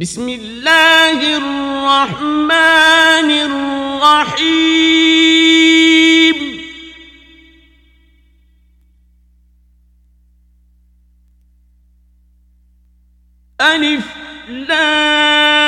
بسم اللہ الرحمن الرحیم الف لام.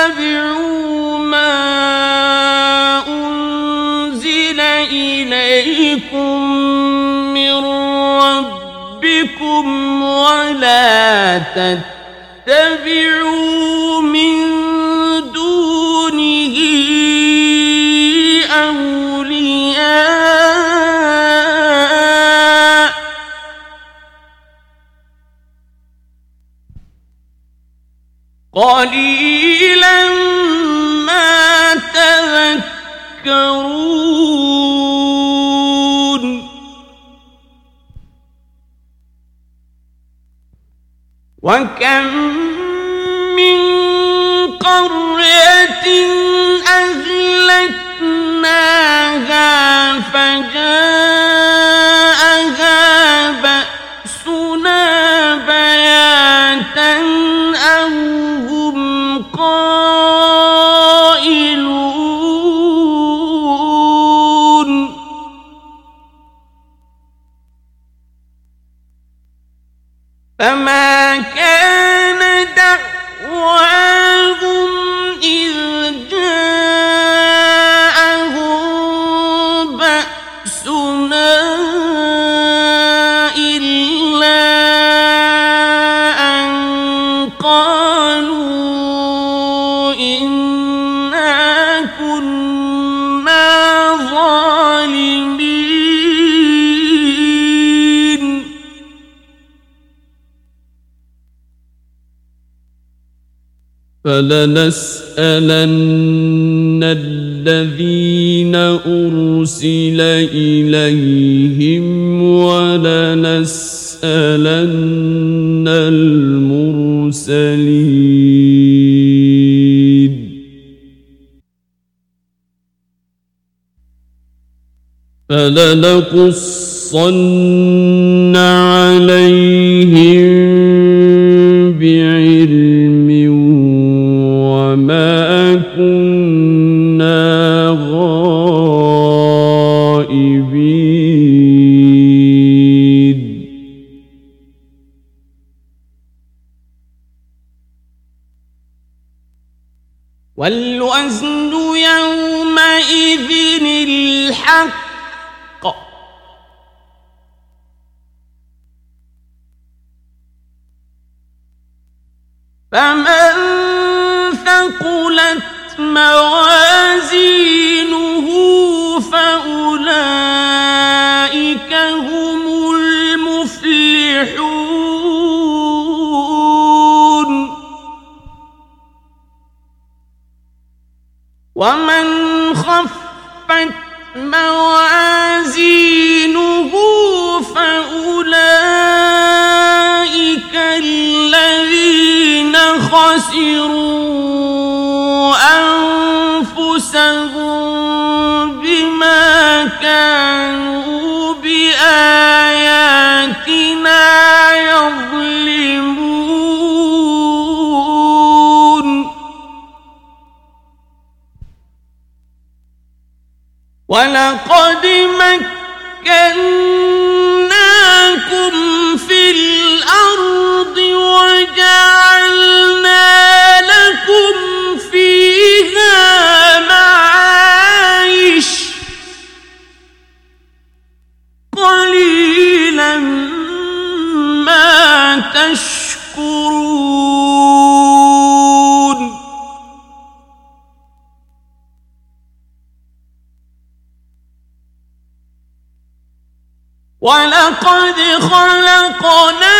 اتبعوا ما انزل إليكم من ربكم ولا تتبعوا وكم فلنسألن الذين أرسل إليهم ولنسألن المرسلين فلنقصن وَلَقَدْ خَلَقْنَا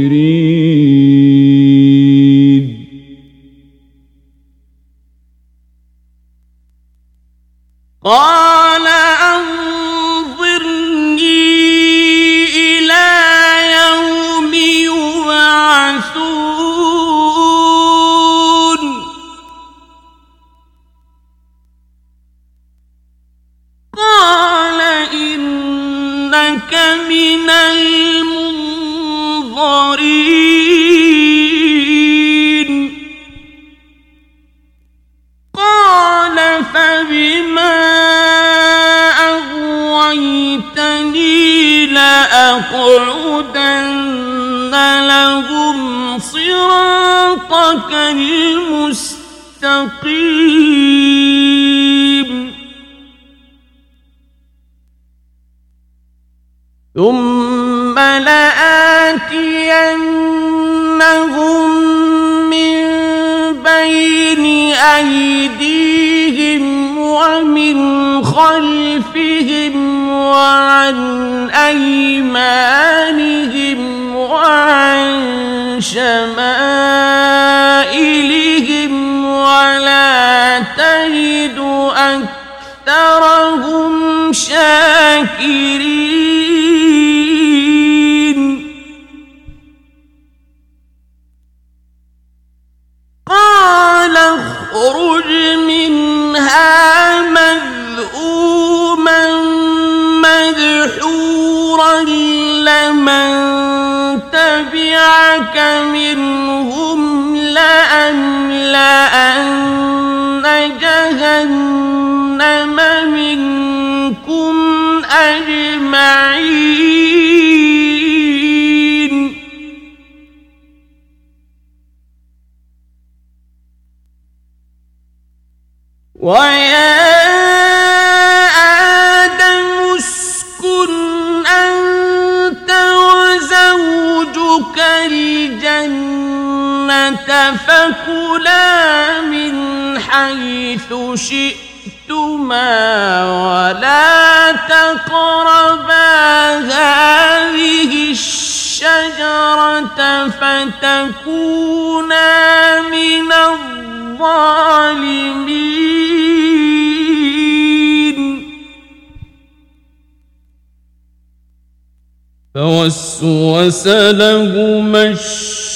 فوسوس لهما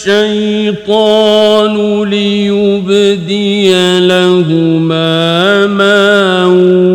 الشيطان ليبدي لهما ما هو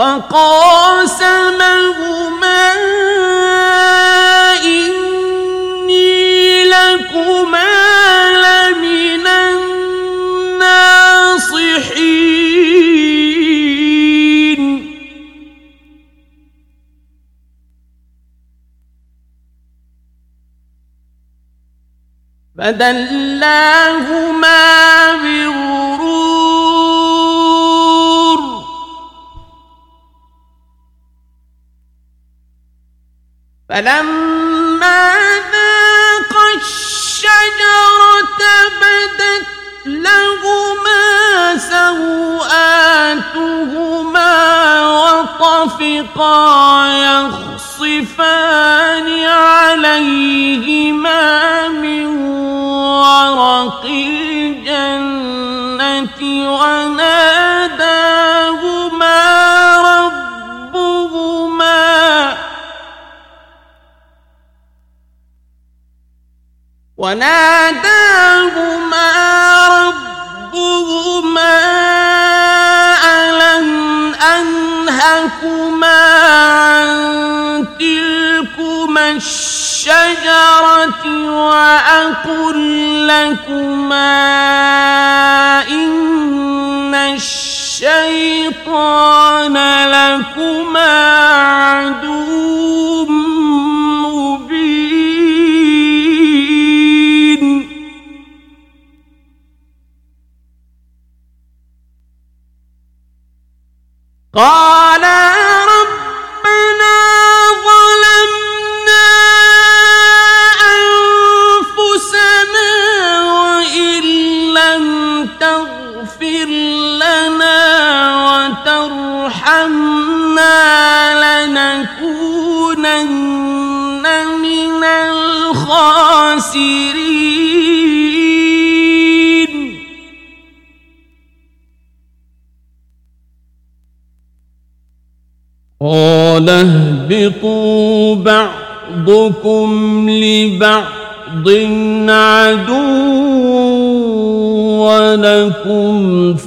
وقاسمهما إني لكما لمن الناصحين.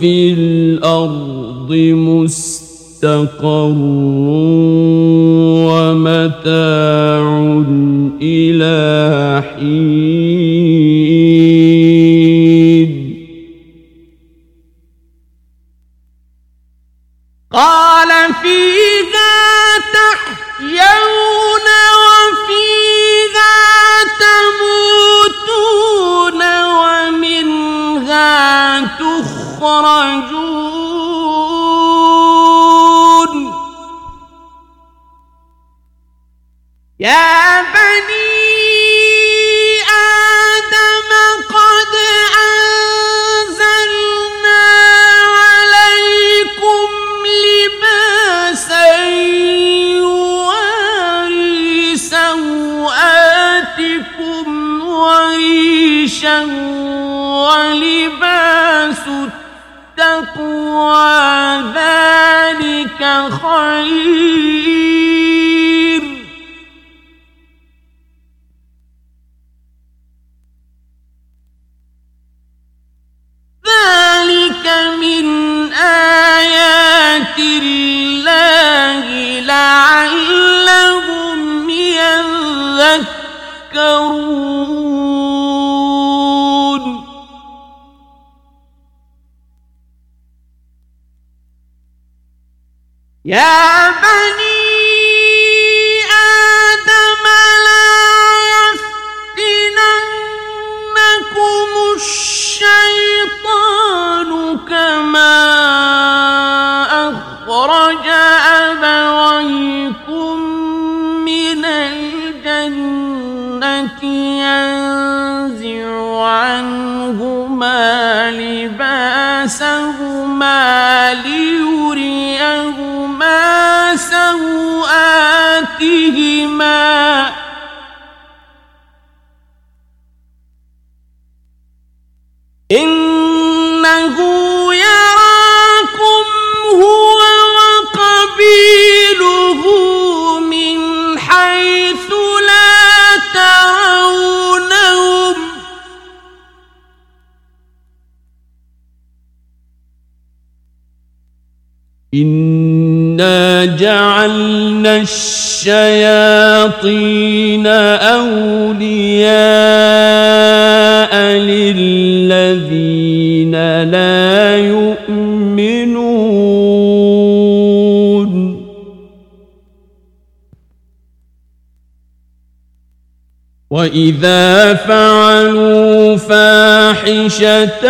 فِي الْأَرْضِ مستقر وَمَتَاعٌ لباسهما ليريهما سوآتهما إنا جعلنا الشياطين أولياء للذين لا يؤمنون وإذا فعلوا فاحشة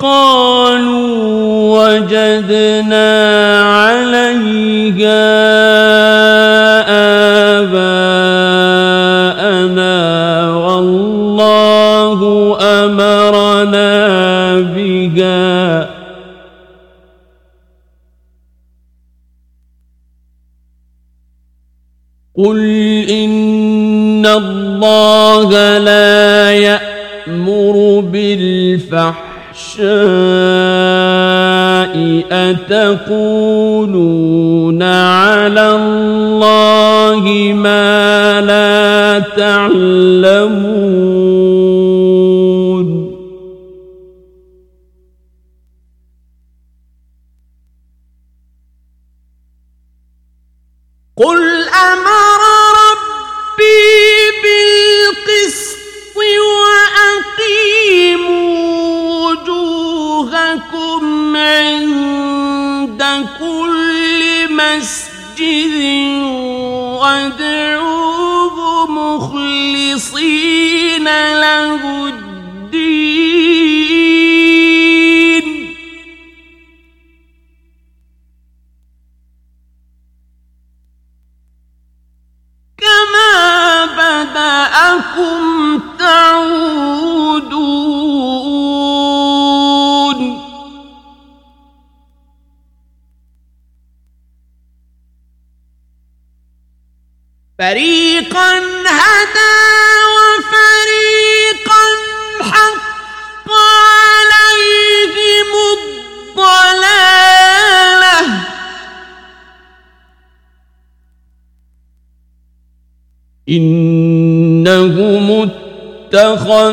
قالوا وجدنا عليها آباءنا والله أمرنا بها قل إن الله لا يأمر بالفحشاء أتقولون على الله ما لا تعلمون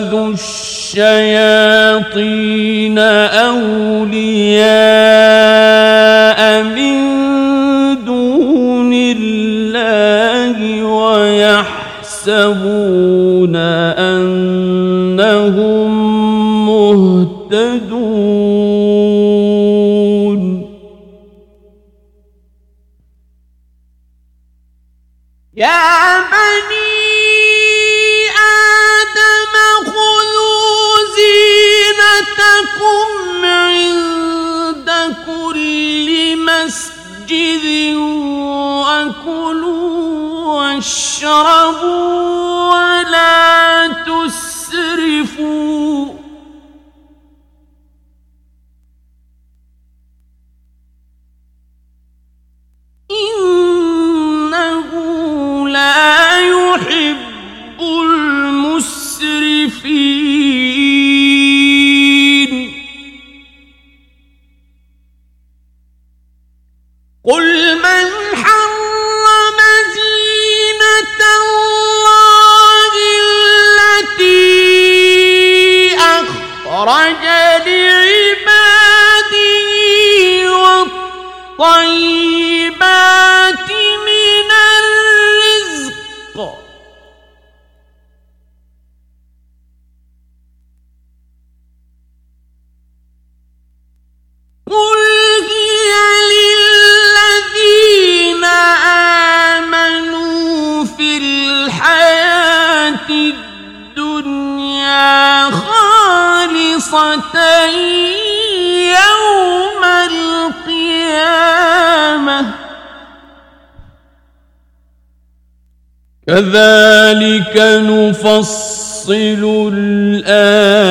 اتخذوا قل من حرم زينة الله التي أخرج لعباده والطيب يوم القيامة كذلك نفصل الآيات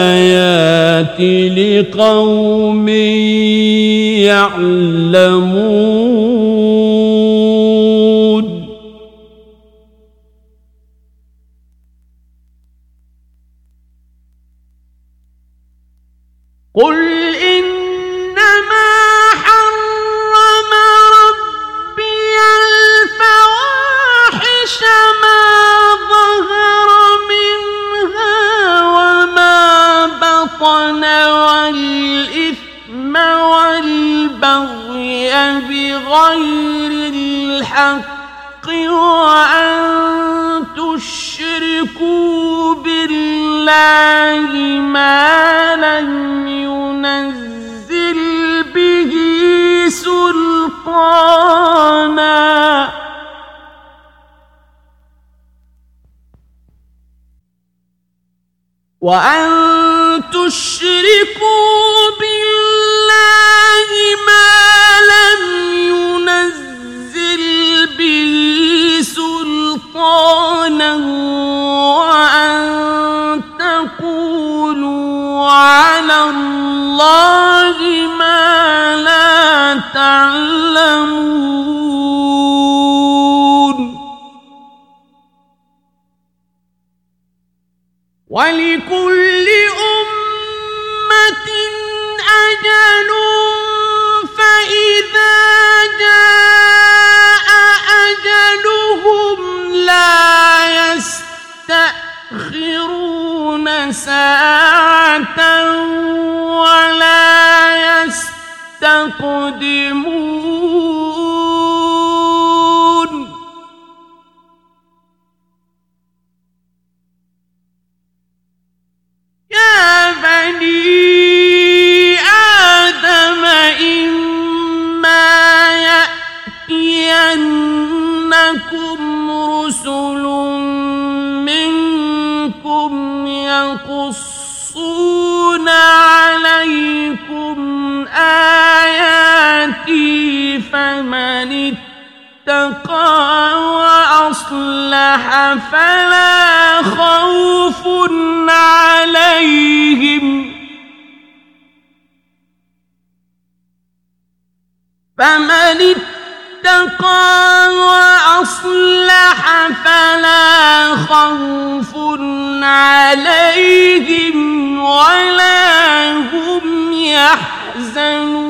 لقوم يعلمون الله ما لا تعلمون. ولكل أمة أجل فإذا جاء أجلهم لا يستأخرون ساعة فمن اتقى وأصلح فلا خوف عليهم. فمن اتقى وأصلح فلا خوف عليهم ولا هم يحزنون.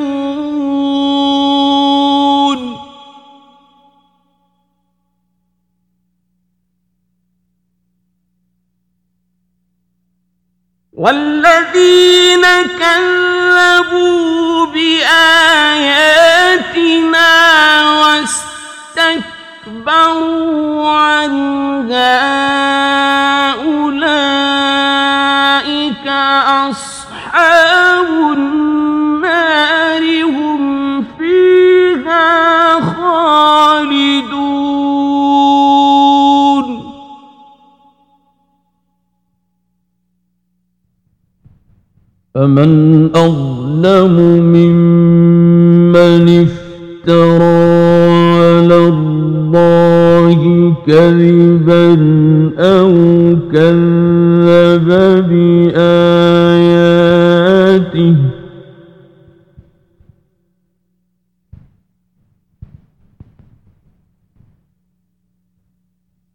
واستكبروا عنها أولئك أصحاب النار هم فيها خالدون. فمن أظلم ممن افترى كذبا أو كذب بآياته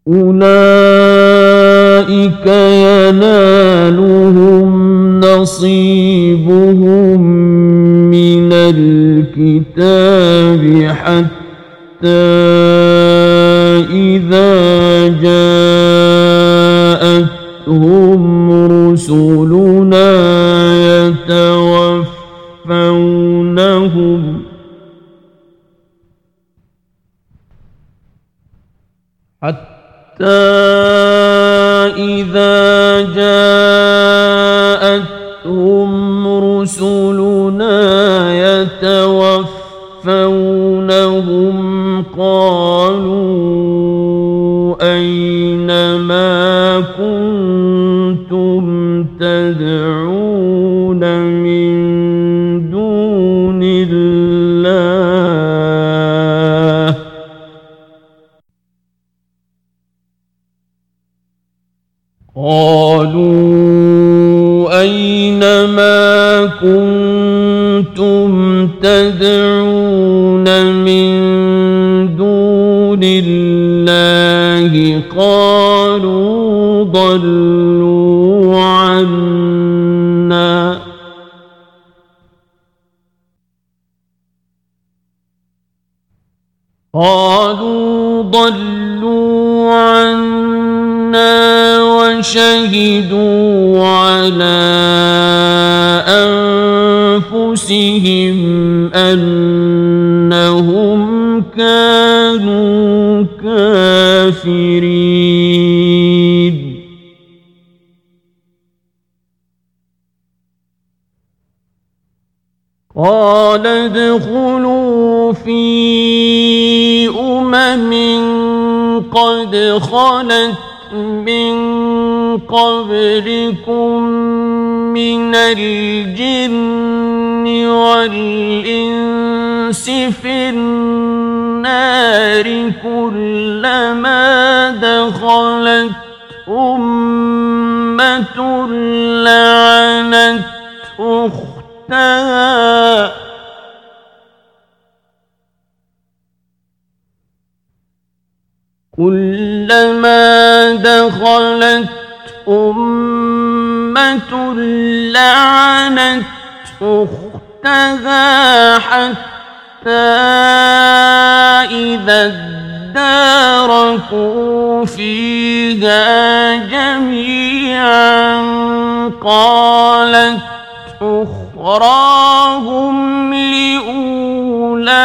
أولئك ينالهم نصيبهم من الكتاب حتى أختها حتى إذا اداركوا فيها جميعا قالت أخراهم لأولاهم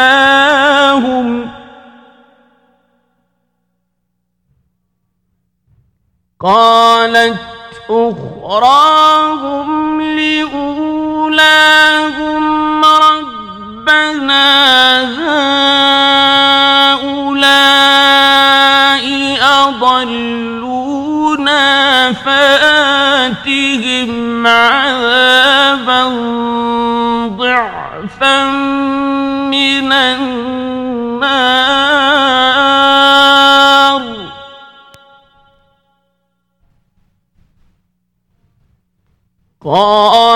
قالت أخراهم لأولاهم ربنا هؤلاء أضلونا فآتهم عذابا ضعفا من النار. قال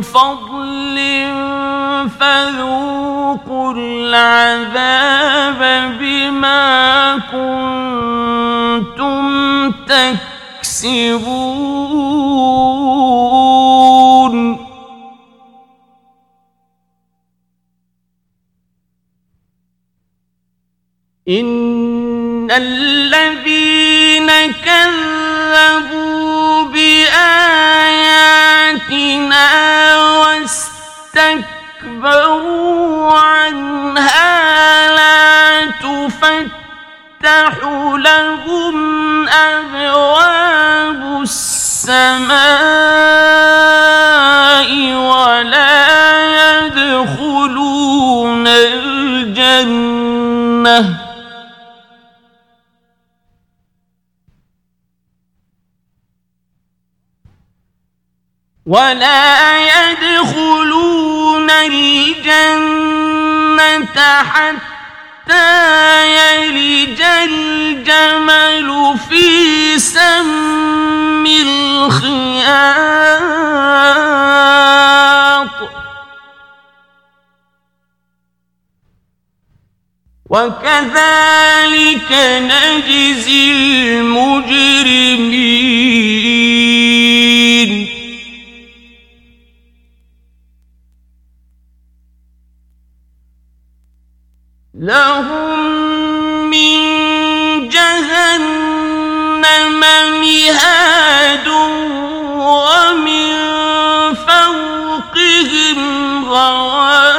فضل فذوقوا العذاب بما كنتم تكسبون. إن الذين كذبوا بآياتنا واستكبروا عنها لا تفتح لهم أبواب السماء ولا يدخلون الجنة ولا يدخلون الجنة حتى يلج الجمل في سم الخياط وكذلك نجزي المجرمين لهم من جهنم مهاد ومن فوقهم غواش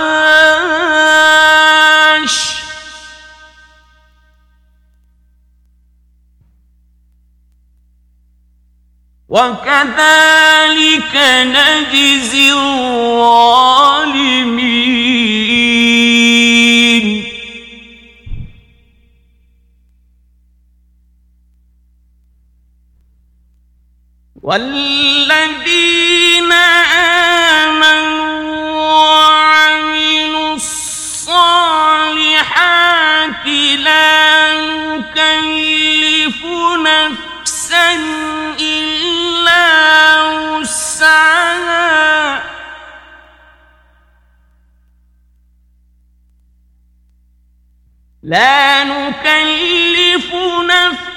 وكذلك نجزي الظالمين والذين آمنوا وعملوا الصالحات لا نكلف نفسا إلا وسعها. لا نكلف نفسا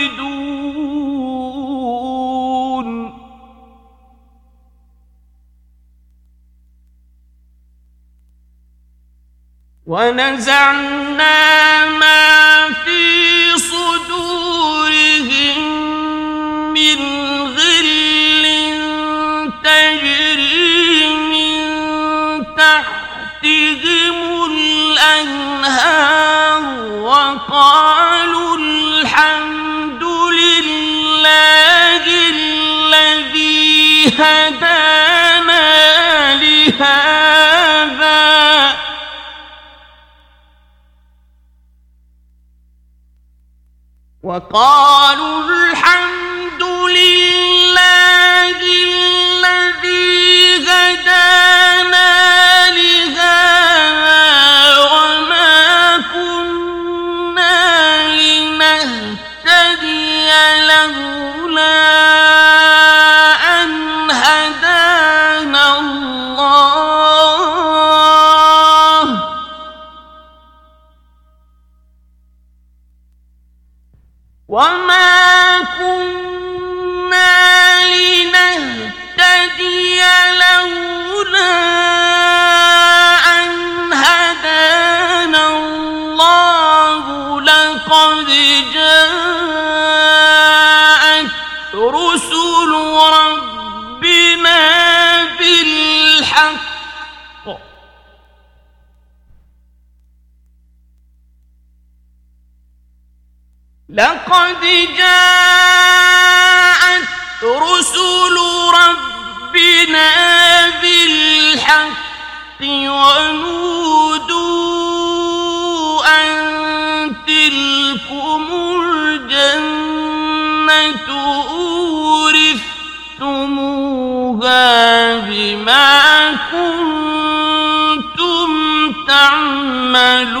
ونزعنا ما في صدورهم من غل تجري من تحتهم الأنهار وقالوا الحمد لله الذي هدانا وقالوا الحمد لله لقد جاءت رسل ربنا بالحق ونودوا أن تلكم الجنة أورثتموها بما كنتم تعملون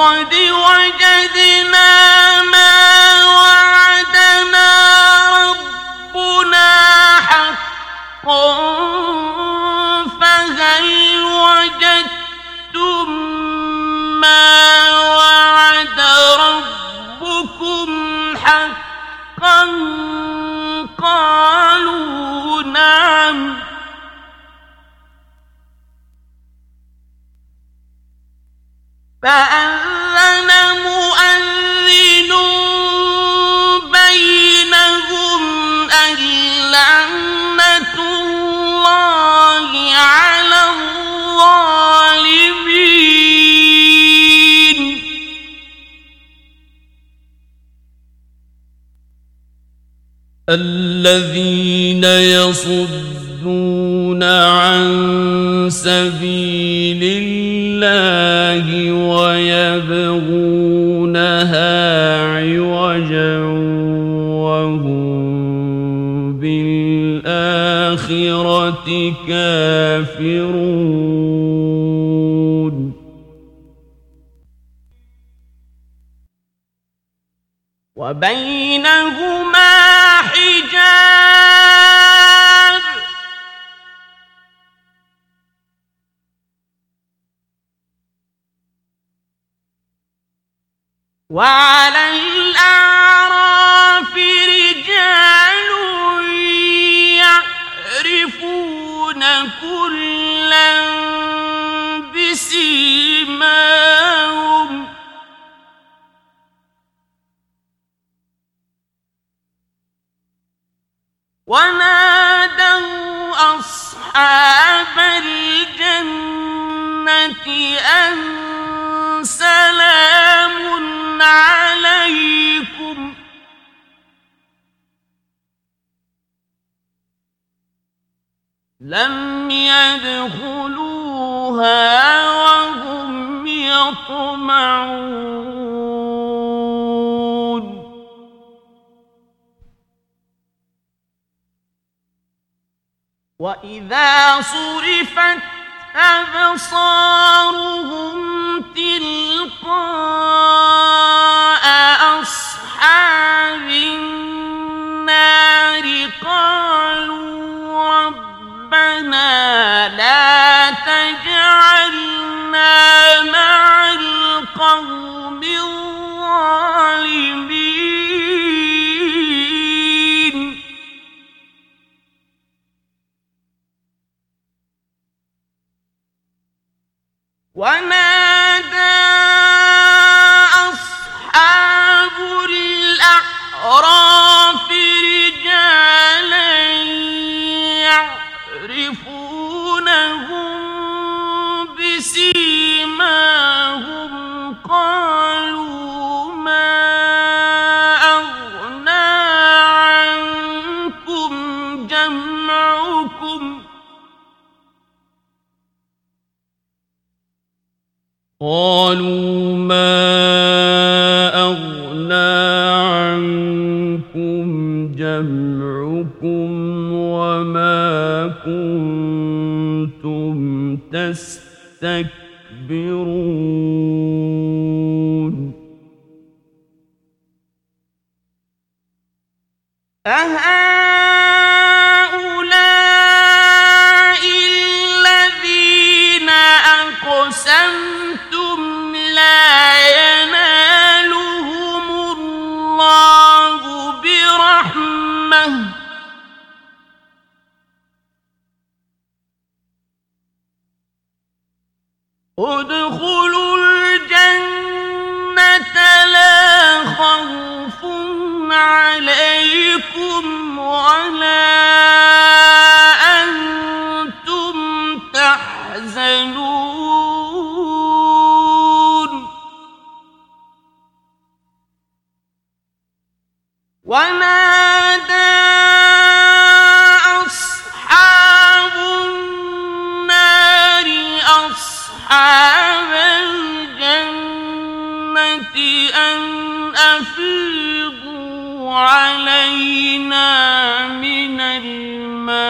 قد وجدنا ما وعدنا ربنا حقا فهل وجدتم ما وعد ربكم حقا قالوا نعم فأذن الذين يصدون عن سبيل الله ويبغونها عوجا وهم بالآخرة كافرون. وبينهما حجاب وعلى لم يدخلوها وهم يطمعون. وإذا صرفت أبصارهم تلقاء أصحاب النار قالوا رب ربنا لا تجعلنا مع القوم قالوا ما أغنى عنكم جمعكم وما كنتم تستكبرون أهؤلاء أفيضوا علينا من الماء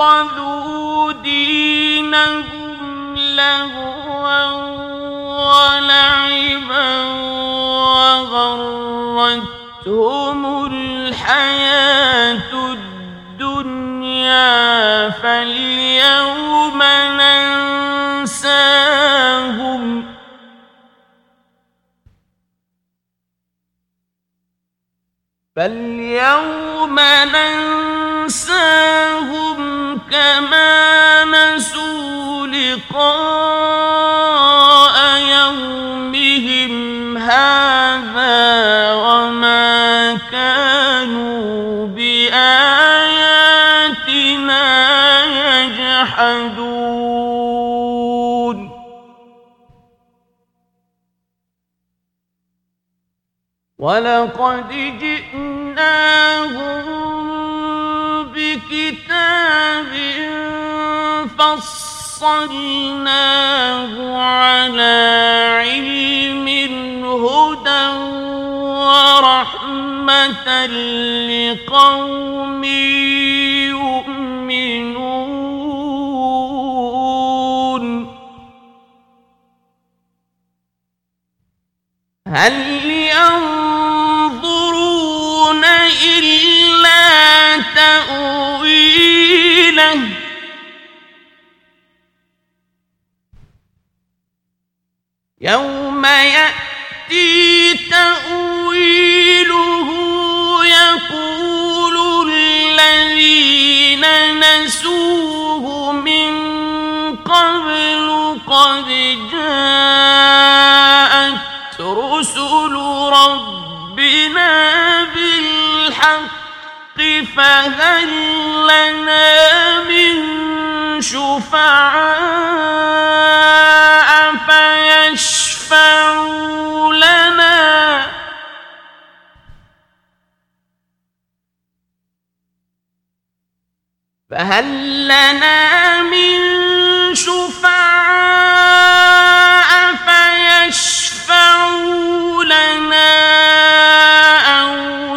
اتخذوا دينهم لهوا ولعبا وغرتهم الحياة الدنيا فاليوم فاليوم ننساهم كما نسوا لقاء وَلَقَدْ جِئْنَاهُمْ بِكِتَابٍ فَصَّلْنَاهُ عَلَى عِلْمٍ هُدًى وَرَحْمَةً لِقَوْمٍ يُؤْمِنُونَ. هَلْ يَنظُرُونَ إِلَّا تَأْوِيلَهُ يَوْمَ يَأْتِي تَأْوِيلُهُ يَقُولُ الَّذِينَ نَسُوهُ مِن قَبْلُ قَدْ جَاءَتْ رُسُلُ بِالْحَقِّ فَهَل لَّنَا مِن شُفَعَاءَ فَيَشْفَعُوا لَنَا ۚ. فَهَل لَّنَا مِن شُفَعَاءَ فَيَشْفَعُوا لَنَا أَوْ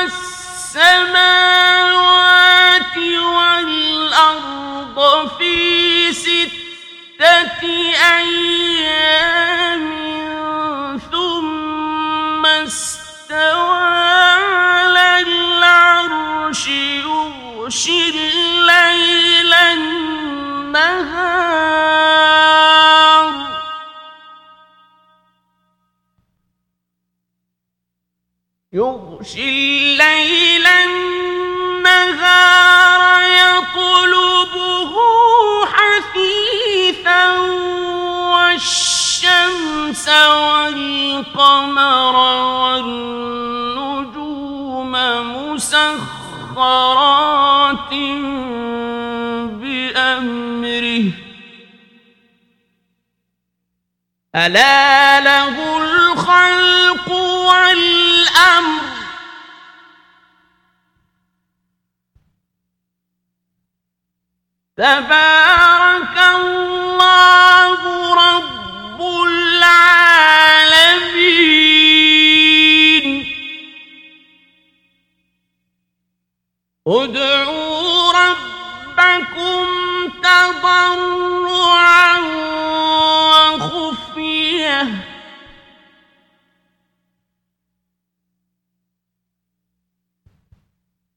السَّمَاوَاتِ وَالْأَرْضَ فِي سِتَّةِ أَيَّامٍ ثُمَّ اسْتَوَىٰ عَلَى الْعَرْشِ يُغْشِي اللَّيْلَ النَّهَارَ يَطْلُبُهُ حَثِيثًا وَالشَّمْسَ وَالْقَمَرَ وَالنُّجُومَ مُسَخَّرَاتٍ بِأَمْرِهِ ۗ. أَلَا لَهُ الْخَلْقُ وَالْأَمْرُ ۗ الأمر. تبارك الله رب العالمين. ادْعُوا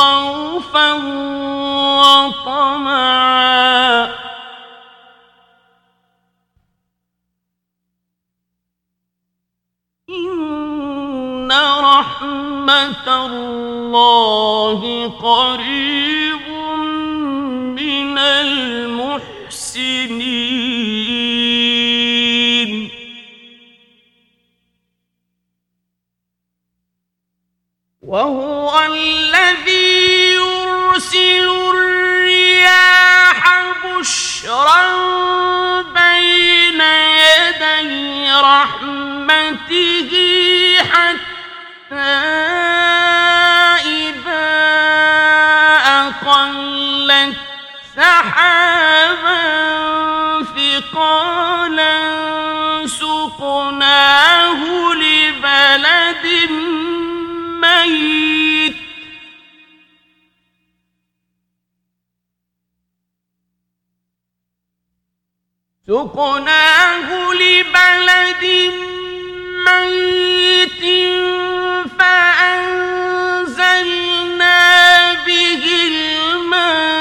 خَوْفًا وَطَمَعًا ۚ إِنَّ رَحْمَتَ اللَّهِ قَرِيبٌ مِّنَ الْمُحْسِنِينَ وَهُوَ الَّذِي يرسل الرياح بشرا بين يدي رحمته حتى إذا أقلت سحابا ثقالا سقناه لبلد ميت سقناه لبلد ميت فأنزلنا به الماء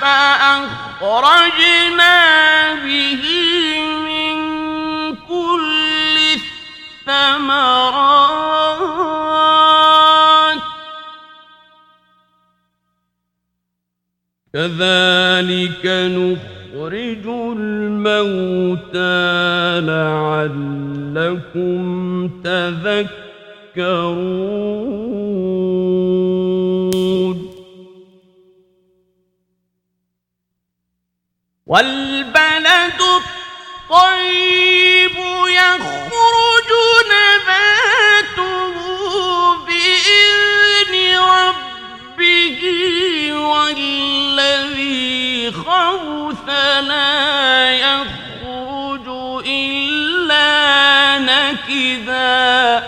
فأخرجنا به من كل الثمرات كذلك نخرج تخرج الموتى لعلكم تذكرون. والبلد الطيب يخرج والذي خبث لا يخرج إلا نكدا.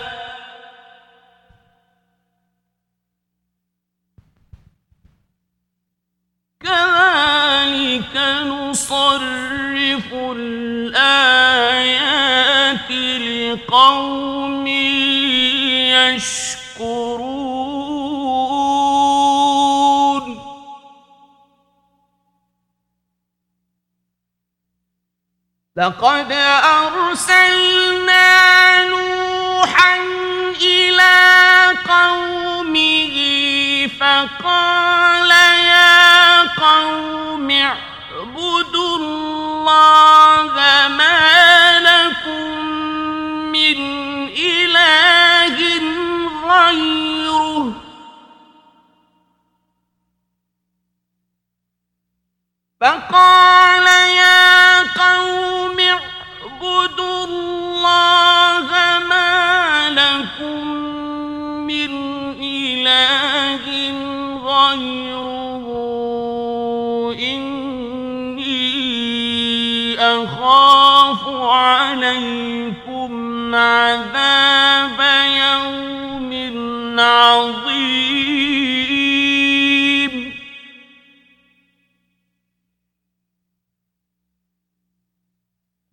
كذلك نصرف الآيات لقوم يشكرون. لقد أرسلنا نوحا إلى قومه فقال يا قوم اعبدوا الله ما لكم من إله غيره فقال يا قوم اعبدوا الله ما لكم من إله غيره. إني أخاف عليكم عذاب يوم عظيم.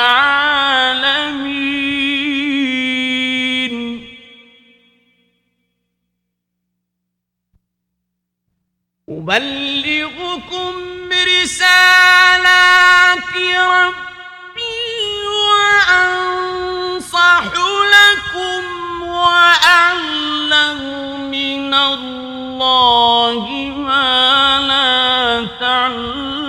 العالمين. أبلغكم رسالات ربي وأنصح لكم وأعلم من الله ما لا تعلمون.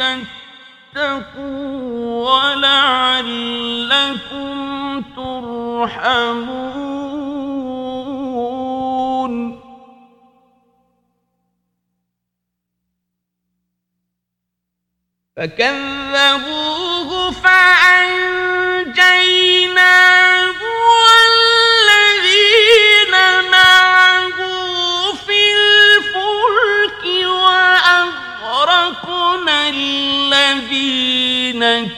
ولتتقوا ولعلكم ترحمون. فكذبوه فأنجيناه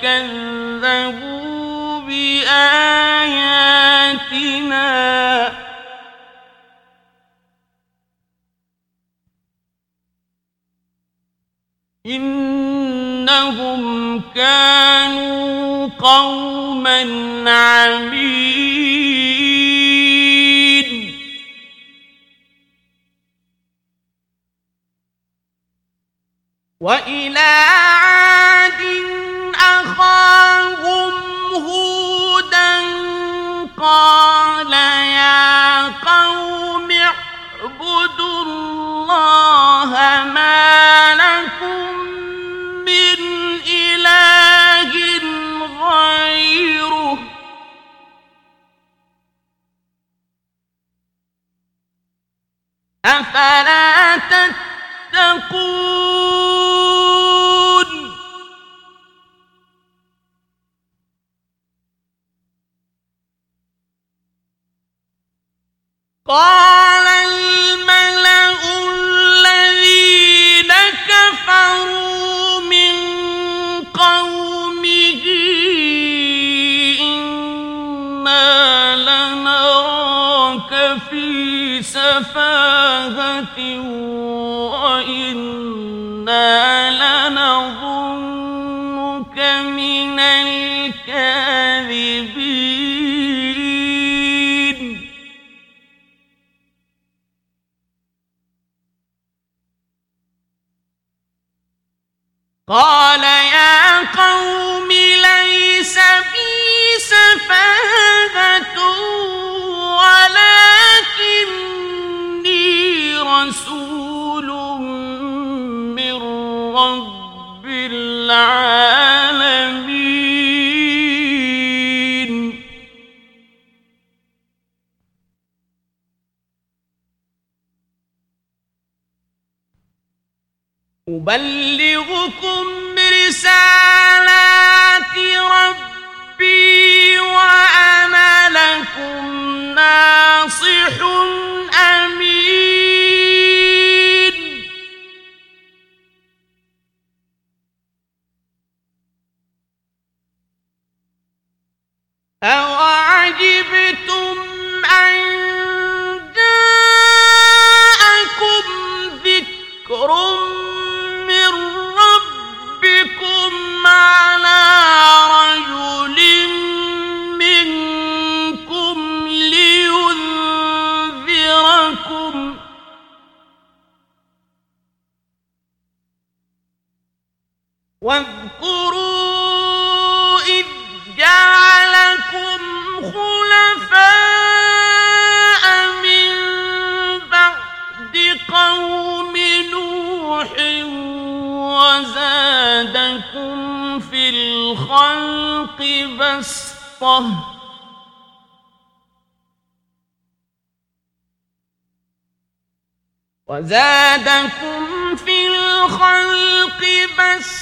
كذبوا بآياتنا. إنهم كانوا قوما عمين. وإلى عاد أخاهم هودا قال يا قوم اعبدوا الله ما لكم من إله غيره. أفلا تتقون قال الملأ الذين كفروا من قومه إنا لنراك في سفاهة وإنا لنظنك من الكاذبين قال يا قوم ليس بي سفاهة ولكني رسول من رب العالمين. أبلغكم رسالات ربي وأنا لكم ناصح واذكروا إذ جعلكم خلفاء من بعد قوم نوح وزادكم في الخلق بسطة وزادكم في الخلق بسطة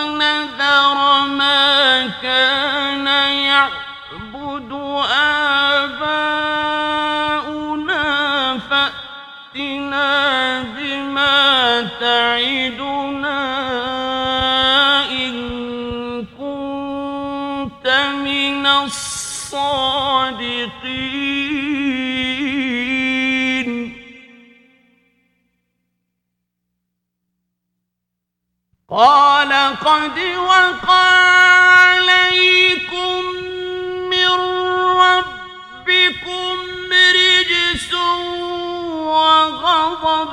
ونذر ما كان يعبد آباؤنا فأتنا بما تعدنا إن كنت من الصادقين. قال لقد وقع عليكم من ربكم رجس وغضب.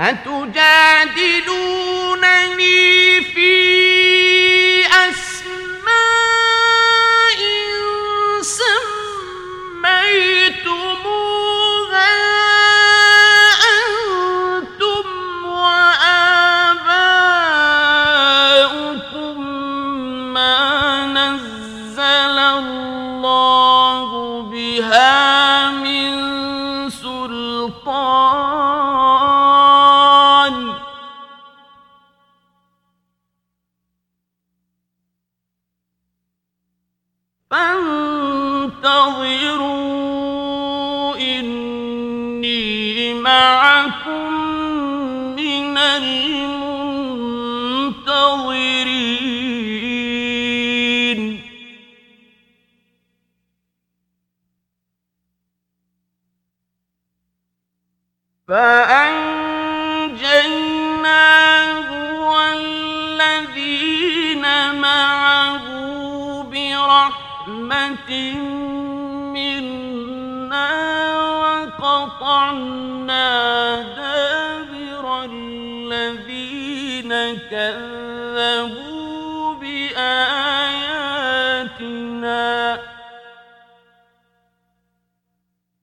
أتجادلونني فأنجيناه والذين معه برحمة منا وقطعنا دابر الذين كذبوا بآياتنا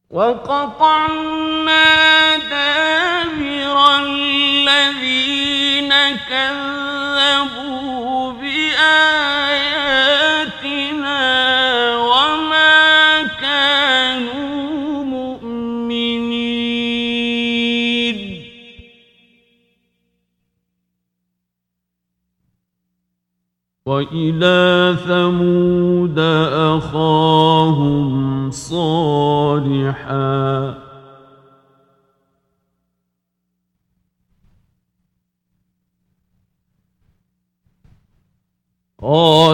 وقطعنا دابر الذين كذبوا بآياتنا وما كانوا مؤمنين. وإلى ثمود أخاهم صالحا.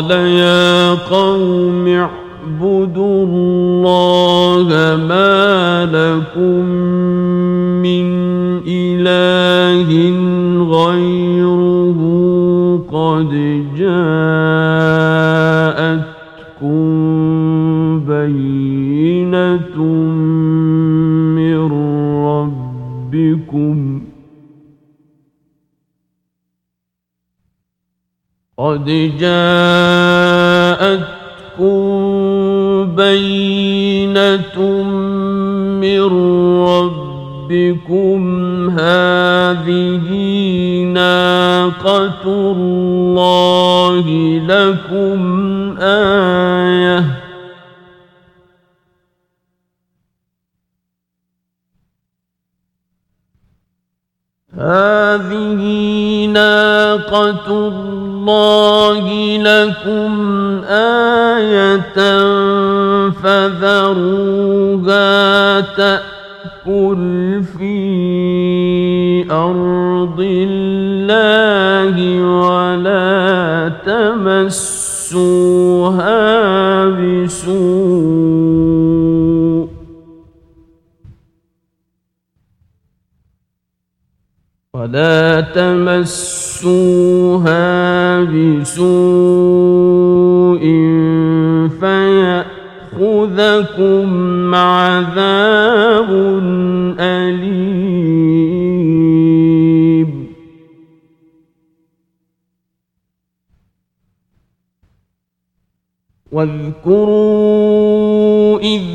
قال يا قوم اعبدوا الله ما لكم من إله غيره قد جاءتكم قد جاءتكم بينة من ربكم. هذه ناقة الله لكم آية. هذه ناقة الله لكم آية فذروها تأكل في أرض الله ولا تمسوها بسوء ولا تمسوها بسوء فيأخذكم عذاب أليم واذكروا إذ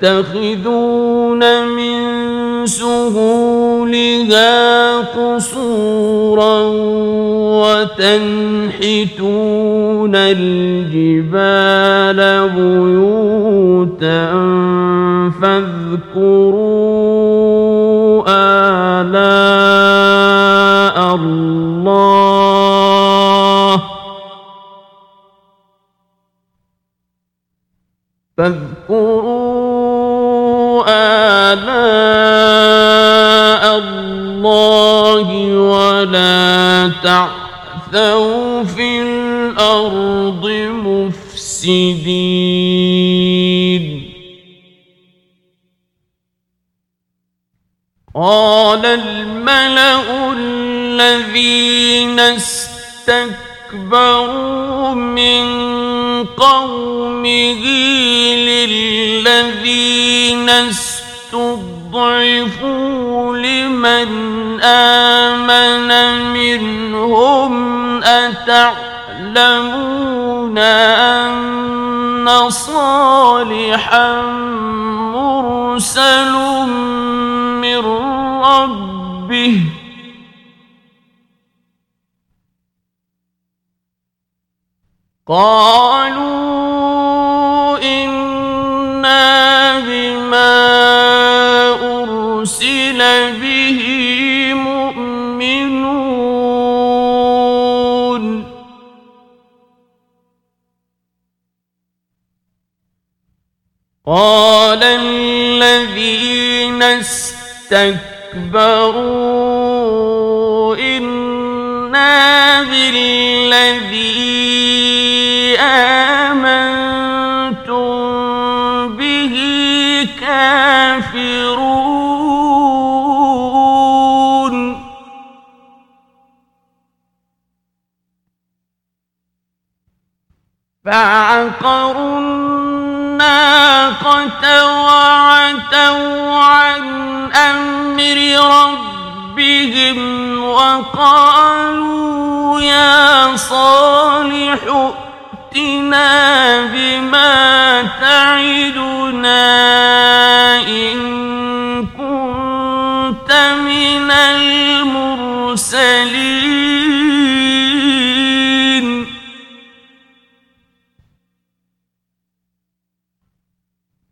تتخذون من سهولها قصورا وتنحتون الجبال بيوتا فاذكروا آلاء الله فاذكروا ولا تعثوا في الأرض مفسدين. قال الملأ الذين استكبروا من قومه للذين لمن آمن منهم أتعلمون أن صالحا مرسل من ربه قالوا إنا بما أرسل به قال الذين استكبروا إنا بالذي آمنتم به كافرون. فعقروا الناقة وعتوا عن أمر ربهم وقالوا يا صالح ائتنا بما تعدنا إن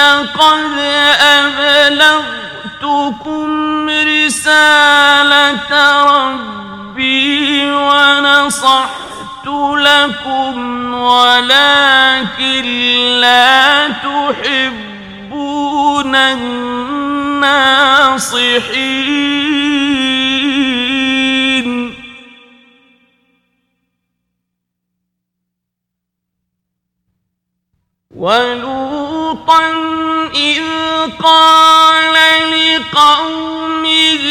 لقد أبلغتكم رسالة ربي ونصحت لكم ولكن لا تحبون الناصحين. ولو ولوطا إذ قال لقومه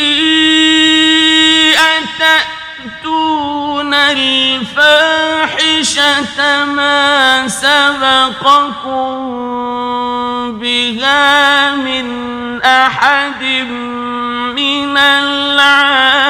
أتأتون الفاحشة ما سبقكم بها من أحد من العالمين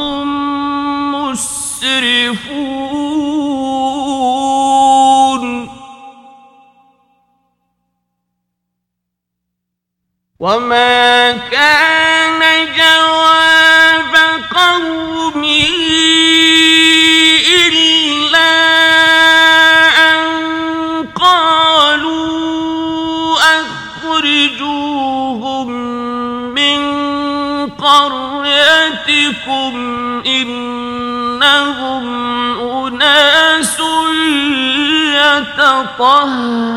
وما كان جواب قومه إلا أن قالوا أخرجوهم من قريتكم إنهم أناس يتطهرون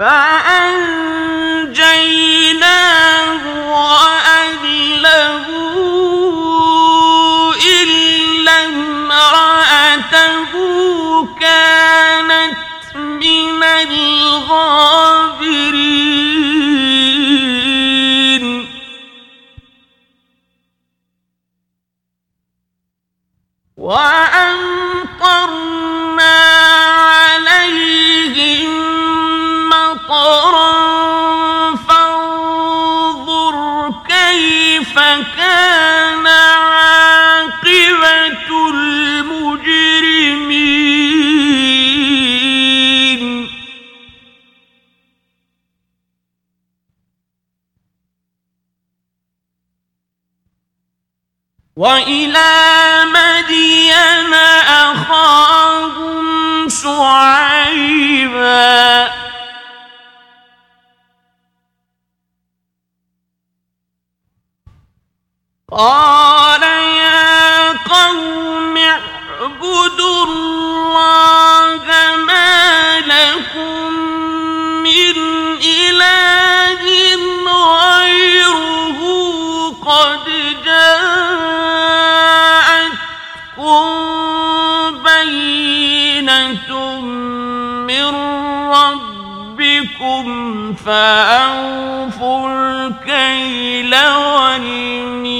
فأنجيناه وَإِلَى مَدْيَنَ أَخَاهُمْ شُعَيْبًا قال يا قوم اعبدوا الله ما لكم ربكم فأوفوا الكيل والميزان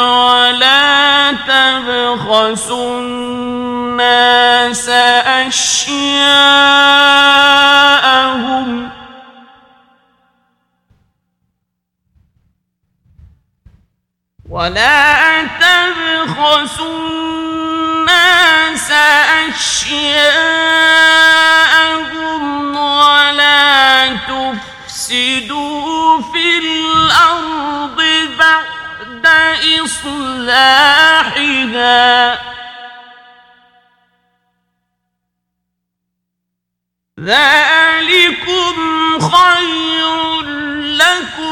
ولا تبخسوا الناس أشياءهم ولا تبخسوا الناس أشياءهم تفسدوا في الأرض بعد إصلاحها. ذلكم خير لكم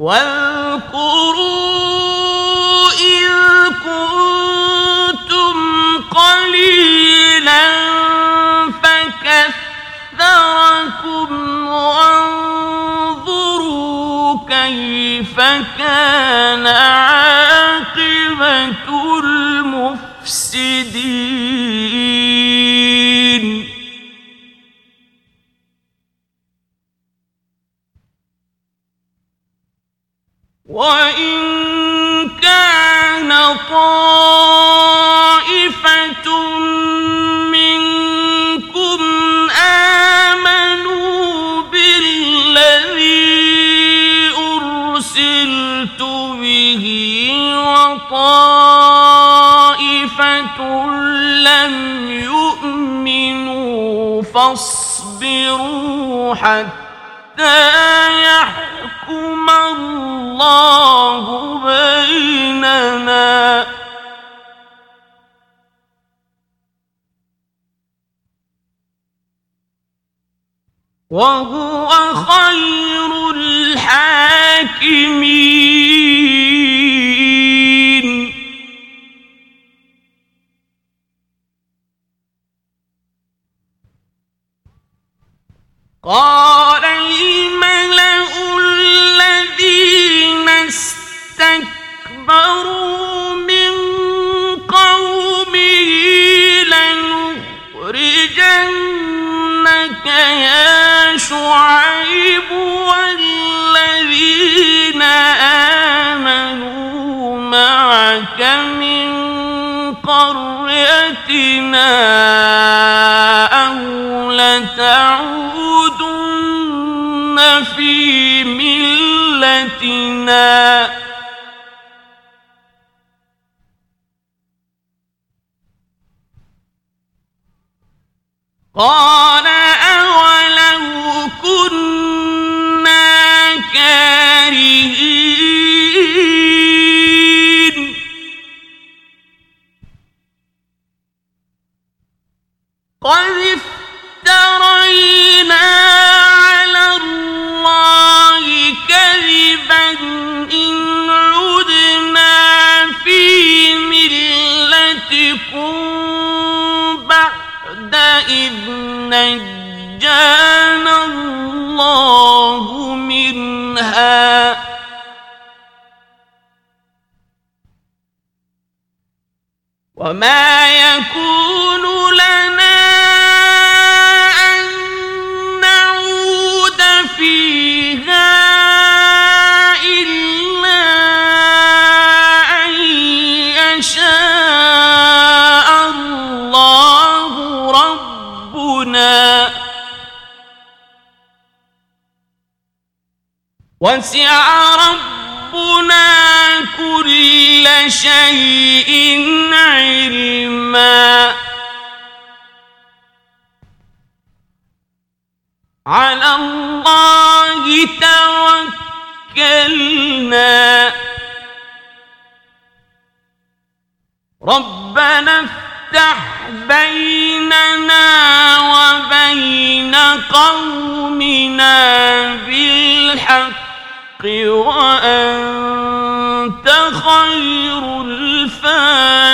واذكروا إذ كنتم قليلا فكثركم وانظروا كيف كان حتى يحكم الله بيننا. وهو خير الحاكمين. قال الملأ الذين استكبروا من قومه لنخرجنك يا شعيب والذين آمنوا معك من قريتنا أو لتعودن في ملتنا قال أولو كنا كارهين قد افترينا نجانا الله منها وما يكون لنا أن نعود فيها وسع ربنا كل شيء علما. على الله توكلنا. ربنا افتح بيننا وبين قومنا بالحق. وأنت خير الفاتحين.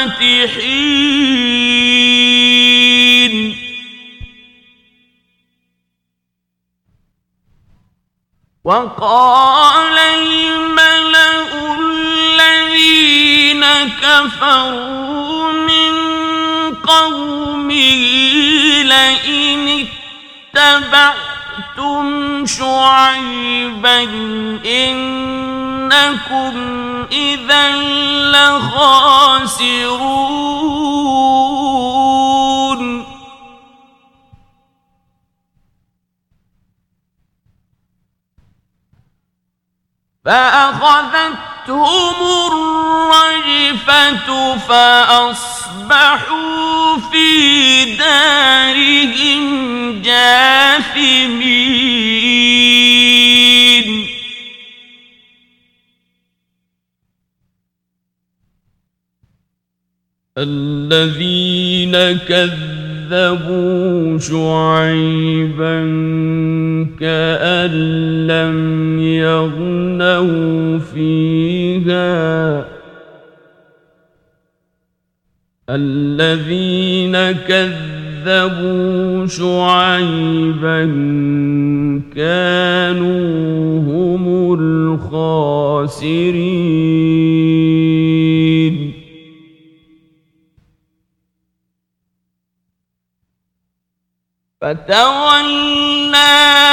وقال الملأ الذين كفروا من قومه لئن اتبعت تم شعيبا إنكم إذا لخاسرون فأخذت الرجفة فأصبحوا في دارهم جاثمين. الذين كذبوا كذبوا شعيبا كأن لم الذين كذبوا شعيبا كانوا هم الخاسرين. فتولى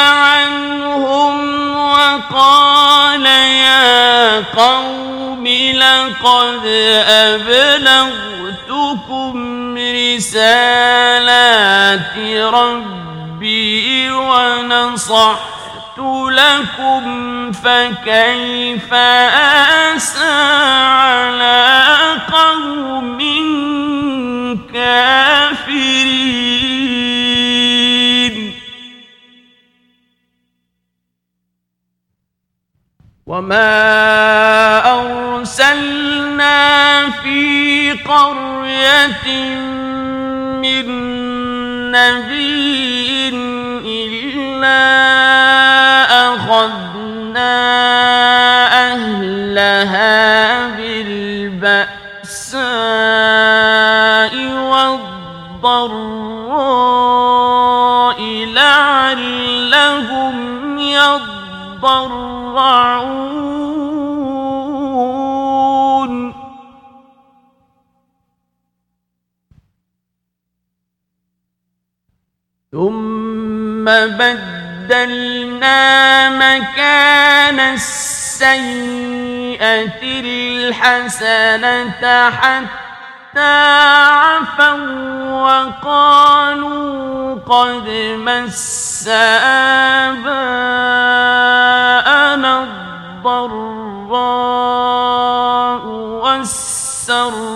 عنهم وقال يا قوم لقد أبلغتكم رسالات ربي ونصحت لكم فكيف آسى على قوم كافرين؟ وما أرسلنا في قرية من نبي إلا أخذنا أهلها بالبأساء والضراء لعلهم يضرعون ثم بدلنا مكان السيئة الحسنة حتى عفوا وقالوا قد مس آباءنا الضراء والسراء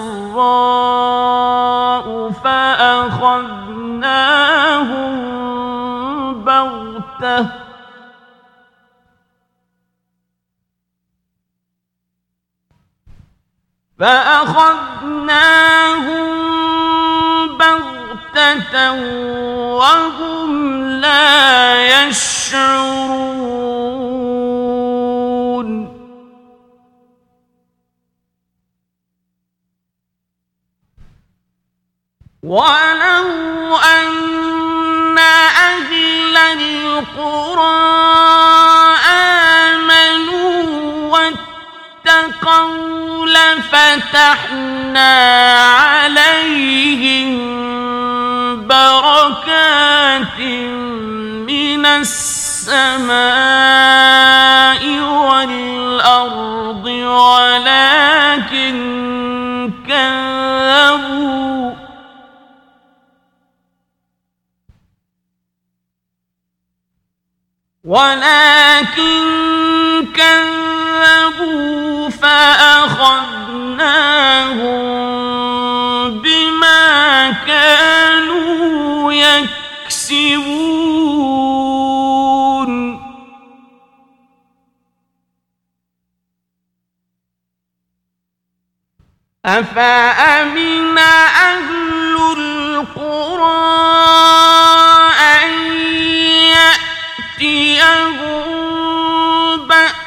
فأخذناهم بغتة وهم لا يشعرون ولو أن أهل القرى واتقوا لفتحنا عليهم بركات من السماء والأرض ولكن كذبوا. ولكن كذبوا. فأخذناهم بما كانوا يكسبون. أفأمن أهل القرى أن يأتيهم بأس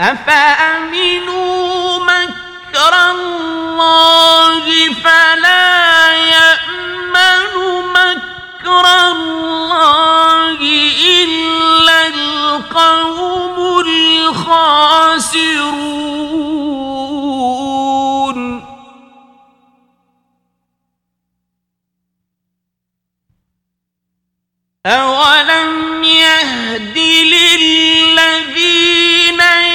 أفأمنوا مكر الله فلا يأمن مكر الله إلا القوم الخاسرون. أولم يهد للذين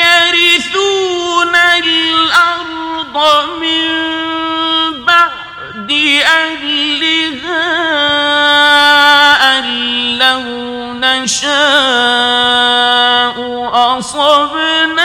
يرثون الأرض من بعد أهلها أن لو نشاء أصبناهم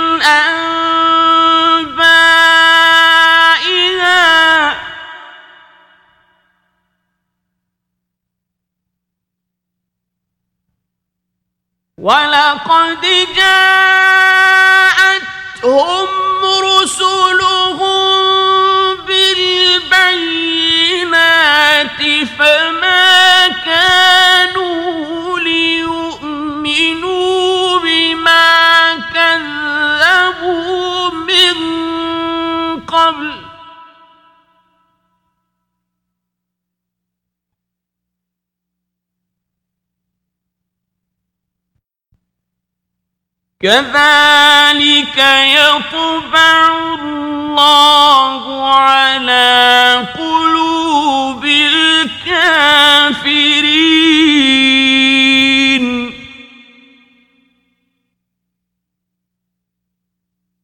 ولقد جاءتهم رسلهم بالبينات فما كانوا ليؤمنوا بما كذبوا من قبل كذلك يطبع الله على قلوب الكافرين.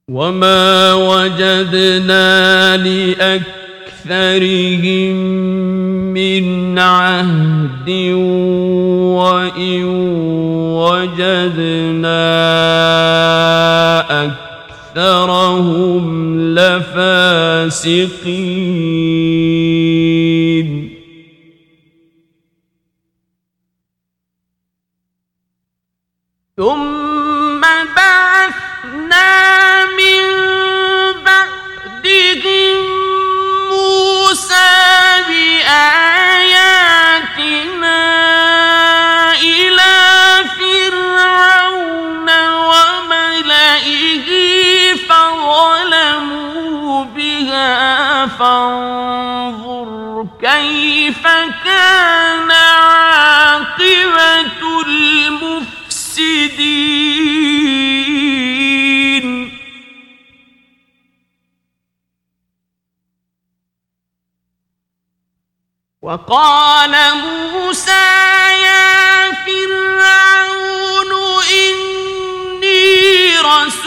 وما وجدنا لأكثرهم من عهد وإن وجدنا أكثرهم لفاسقين. عاقبة المفسدين. وقال موسى يا فرعون إني رسول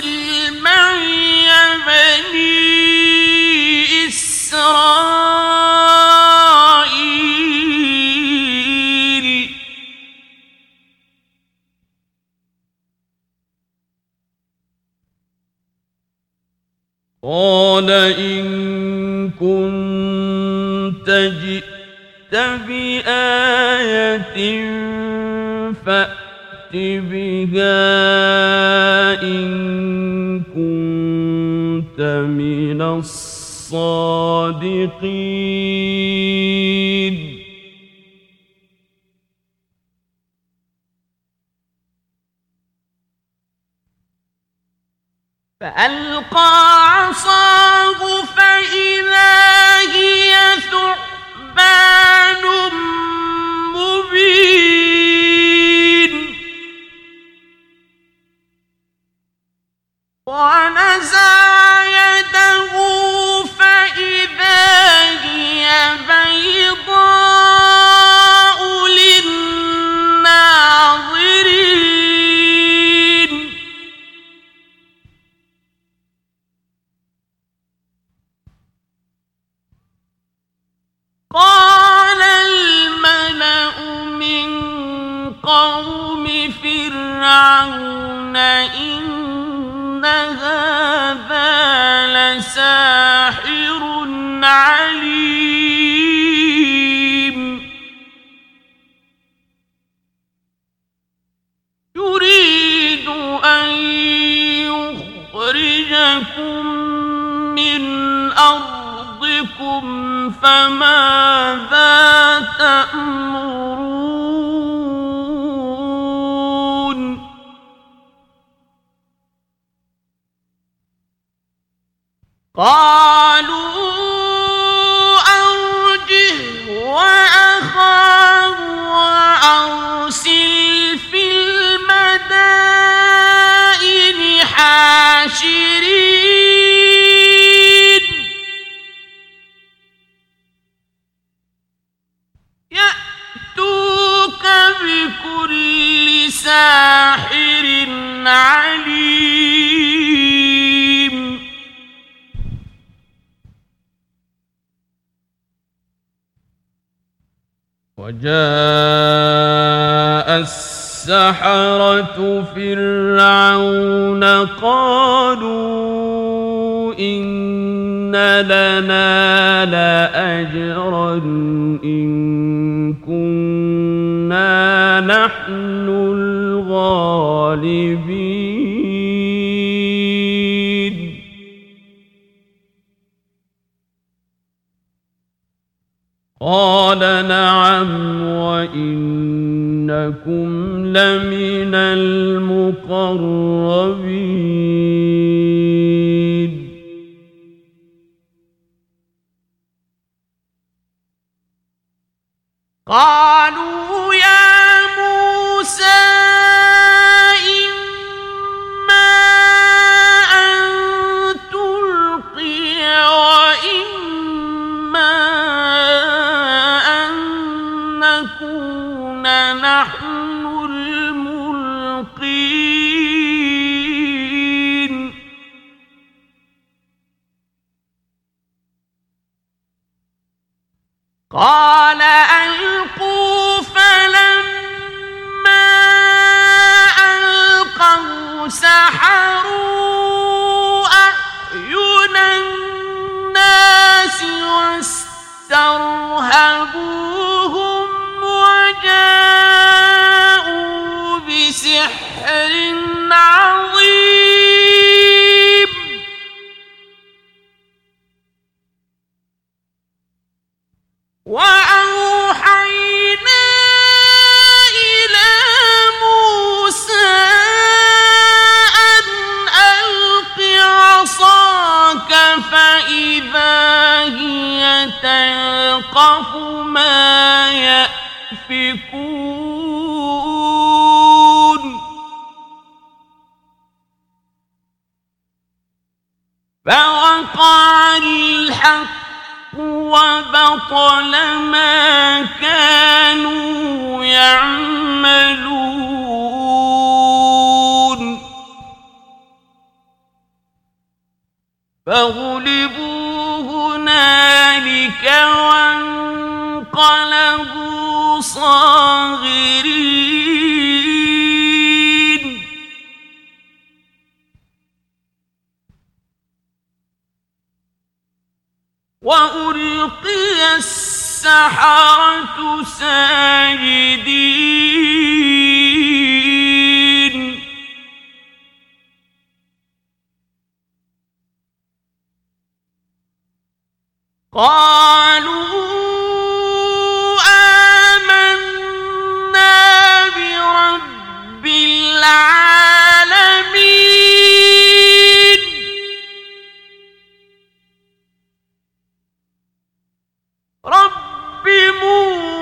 بني إسرائيل. قال إن كنت جئت بآية فأت بها إن كنت من الصادقين.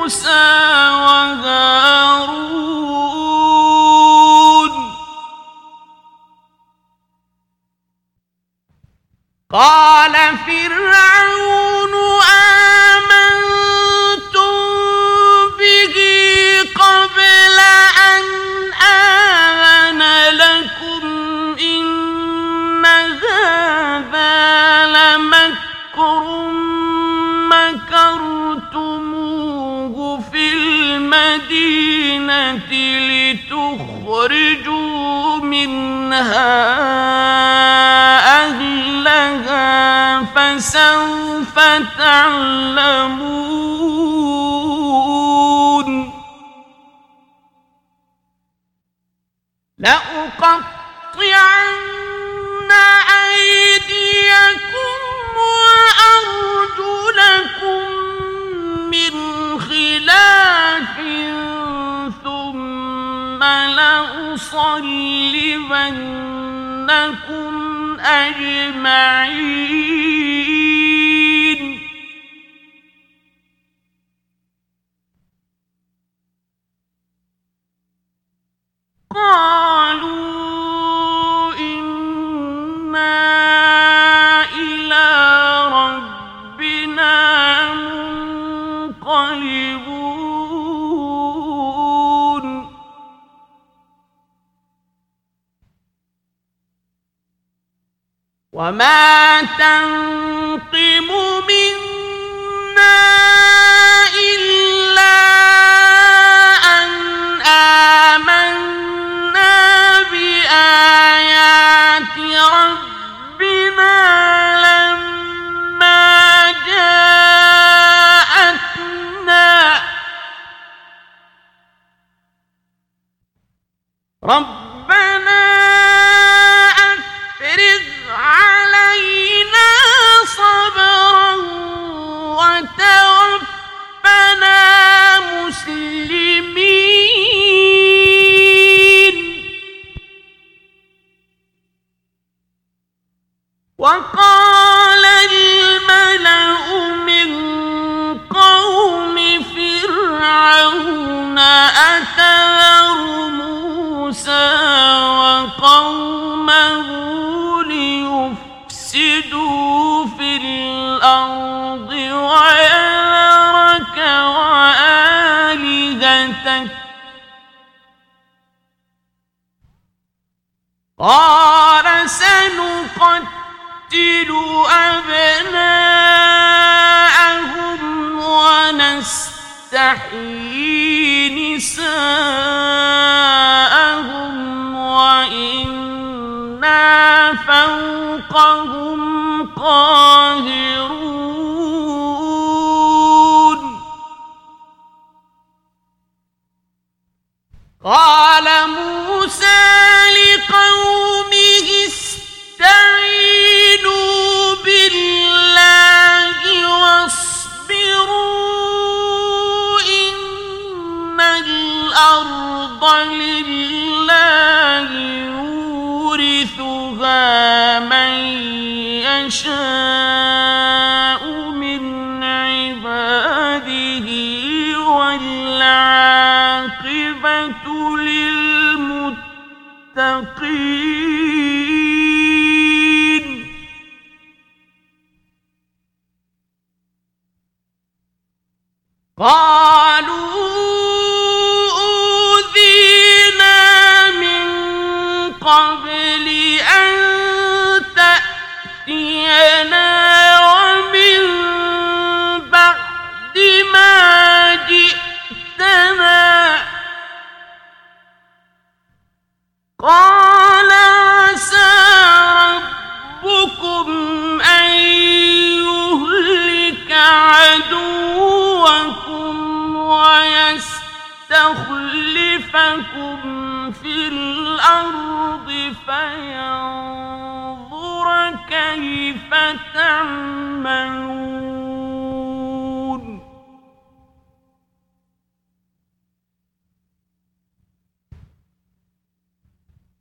موسى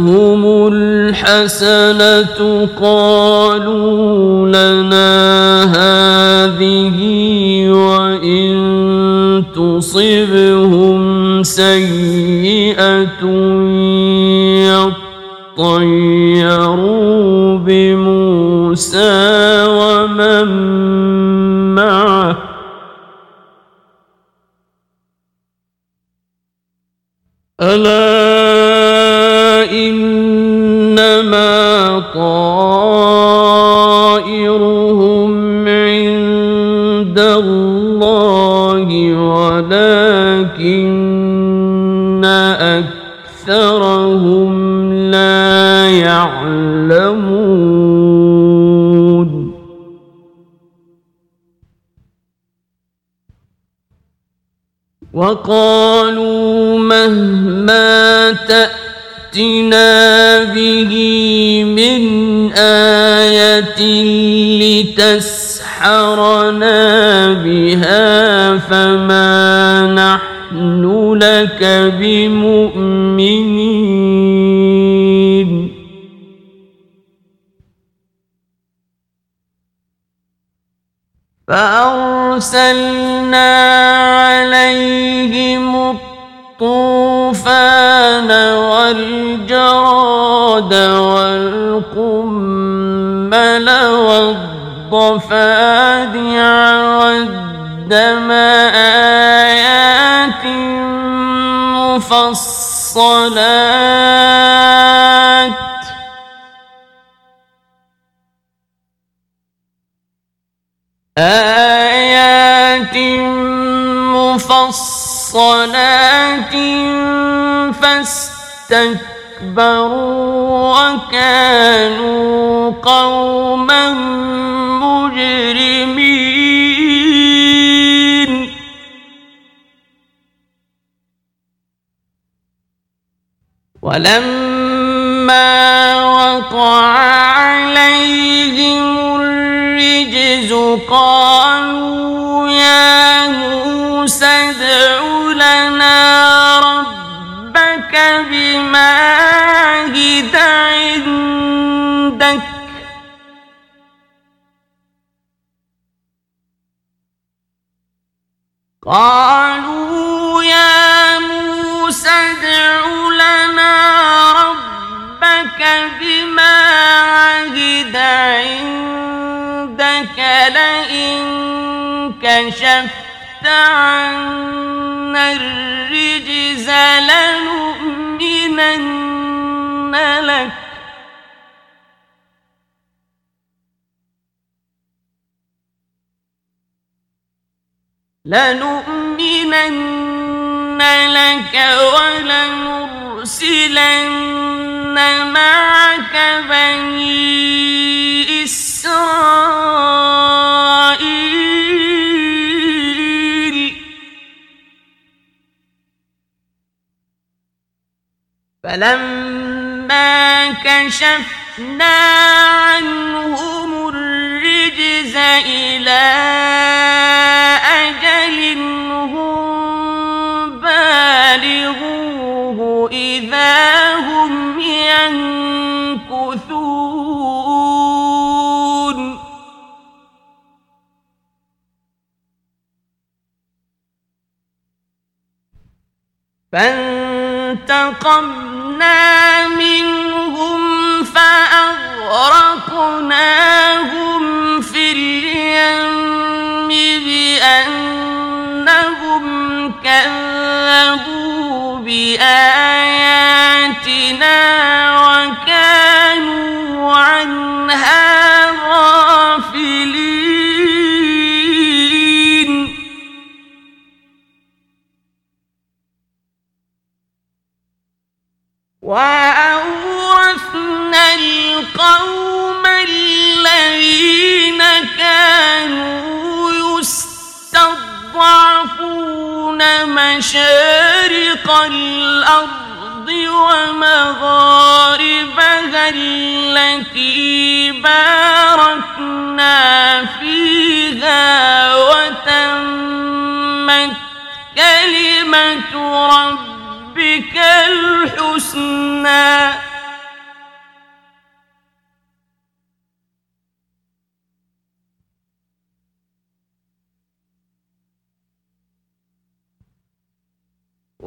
جاءتهم الحسنة قالوا لنا هذه وإن تصبهم سيئة يطيروا بموسى ومن لك بمؤمنين فأرسلنا عليهم الطوفان والجراد والقمل والضفادع والدم مفصلات آيات مفصلات فاستكبروا وكانوا قوما ولما وقع عليهم الرجز قالوا يا موسى ادع لنا ربك بما عهد عندك. قالوا كشفت عنا الرجز لنؤمنن لك. لنؤمنن لك ولنرسلن معك بني إسرائيل. فلما كشفنا عنهم الرجز إلى أجل هم بالغوه إذا هم ينكثون فانتقمنا منهم فأغرقناهم في اليم بأنهم كذبوا بآياتنا وكانوا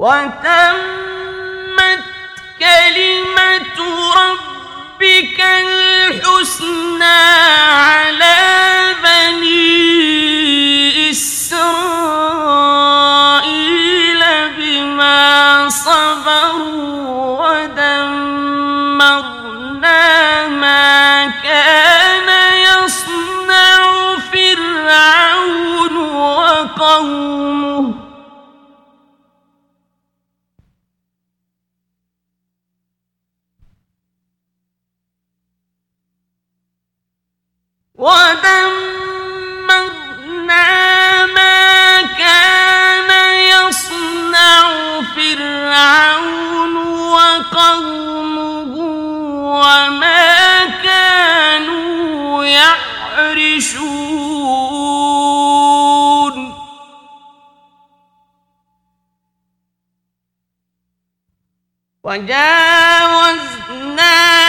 وتمت كلمة ربك الحسنى يعيشون وجاوزنا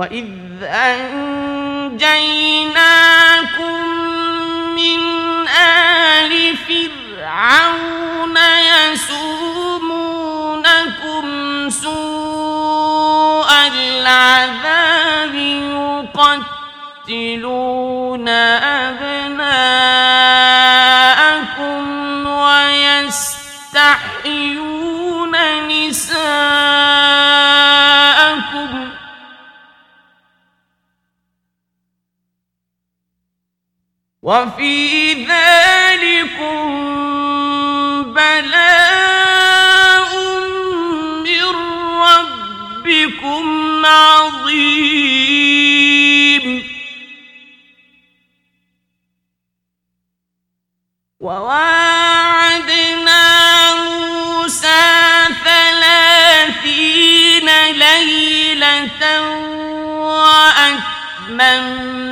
وإذ أنجيناكم من آل فرعون يسومونكم سوء العذاب يقتلون أبناءكم ويستحيون نساءكم وفي ذلكم بلاء من ربكم عظيم. وواعدنا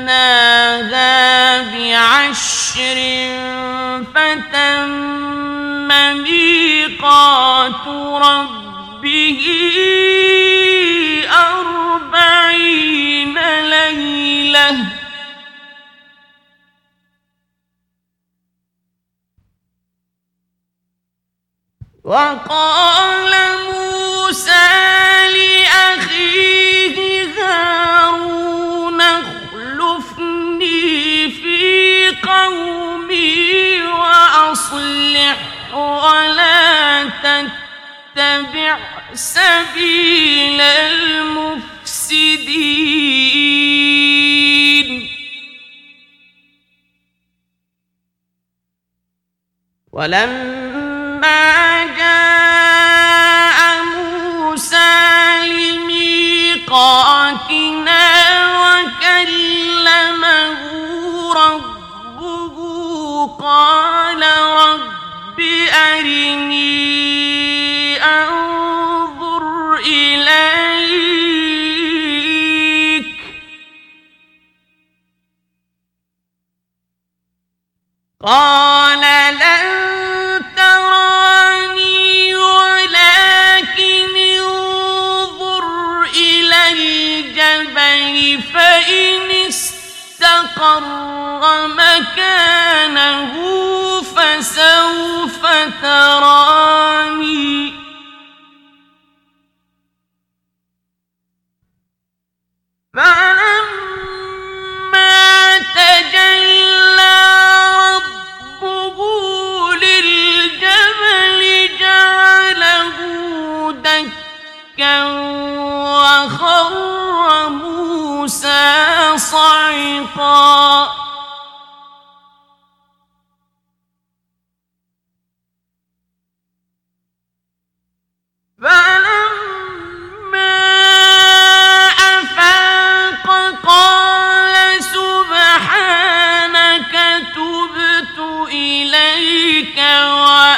وأتممناها بعشر فتم ميقات ربه أربعين ليلة. وقال موسى لأخيه هارون قومي وأصلح ولا تتبع سبيل المفسدين. ولما جاء موسى لميقاتنا وكلمه قال رب أرني أنظر إليك. قال لن تراني ولكن انظر إلى الجبل فإن استقر مكانه فسوف تراني. فلما تجلى ربه للجبل جعله دكا وخر موسى صعقا. فلما أفاق قال سبحانك تبت إليك وأنا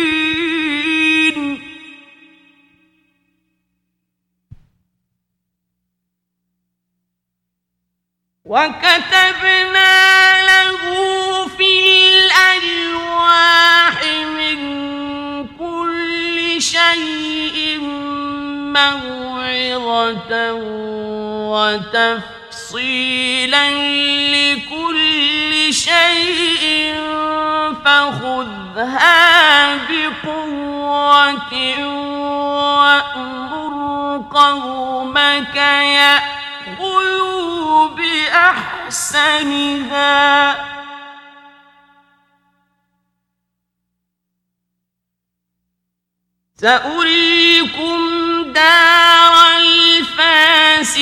وكتبنا له في الألواح من كل شيء موعظة وتفصيلا لكل شيء فخذها بقوة وأمر قومك يأتي يأخذوا بأحسنها سأريكم دار الفاسقين.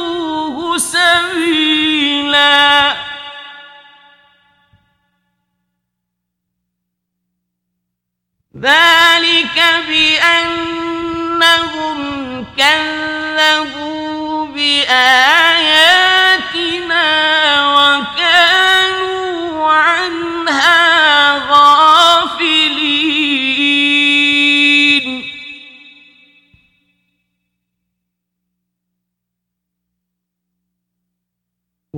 سبيلا ذلك بأنهم كذبوا بآياتنا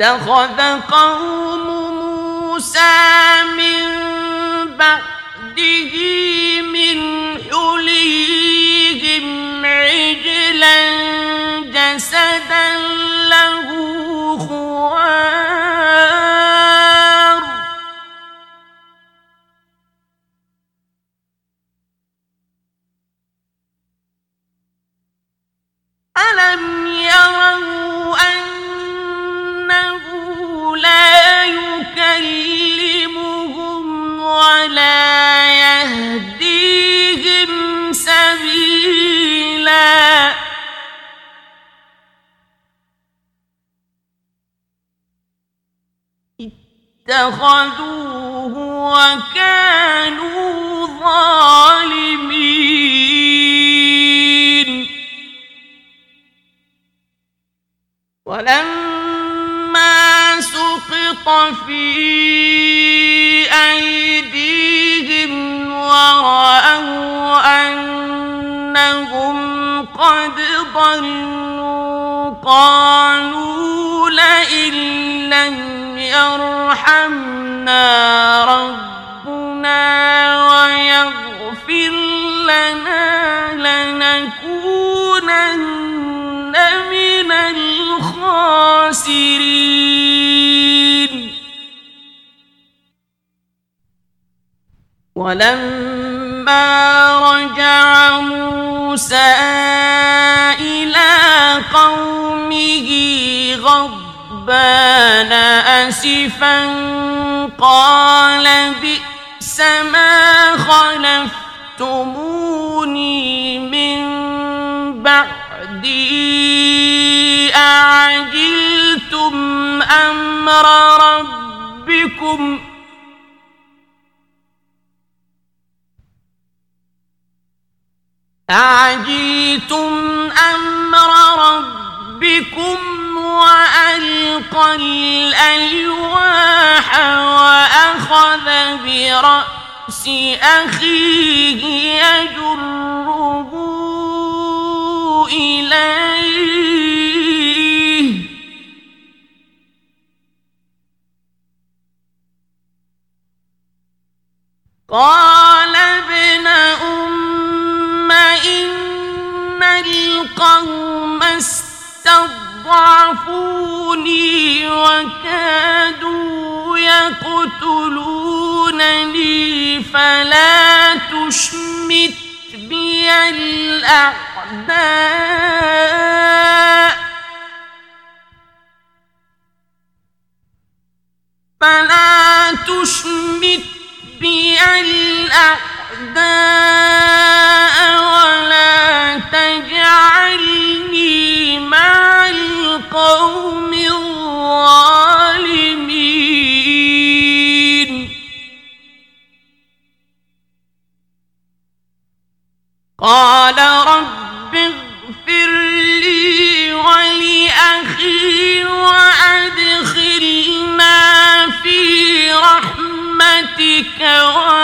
اتخذ قوم موسى من بعده من حليهم عجلا جسدا اتخذوه وكانوا ظالمين. ولما سقط في أيديهم ورأوا أنهم قد ضلوا قالوا لئن لم يرحمنا ربنا ويغفر لنا لنكونن من الخاسرين ولما رجع موسى إلى قومه غضبان أسفا قال بئس ما خلفتموني من بعدي أعجلتم أمر ربكم أعجلتم أمر ربكم وألقى الألواح وأخذ برأس أخيه يجره إليه. قال ابن أم إن القوم استضعفوني وكادوا يقتلونني فلا تشمت بي الأعداء فلا تشمت بي الأعداء ولا تجعلني مع القوم الظالمين. قال رب اغفر لي ولأخي وأدخلنا في رحمتك وأنت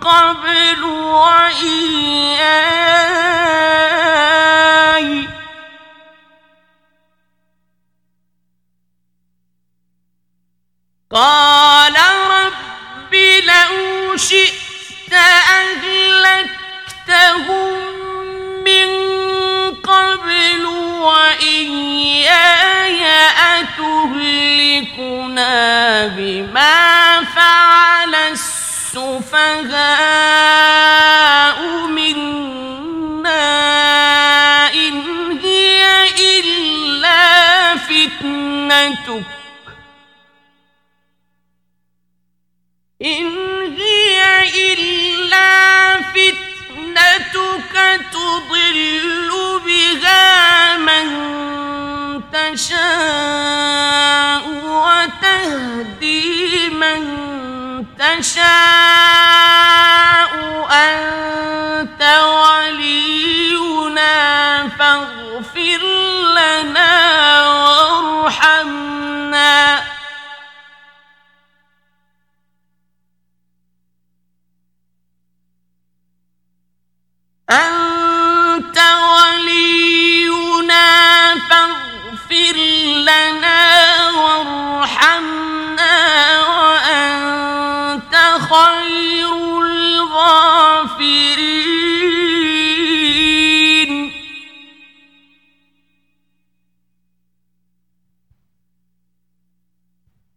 قبل وإياي. قال رب لو شئت أهلكتهم من قبل وإياي أتهلكنا بما فعل السفهاء منا إن هي إلا فتنتك إن هي إلا فتنتك تضل بها من تشاء وتهدي من تشاء أنت ولينا فاغفر لنا وارحمنا. أنت ولينا فاغفر لنا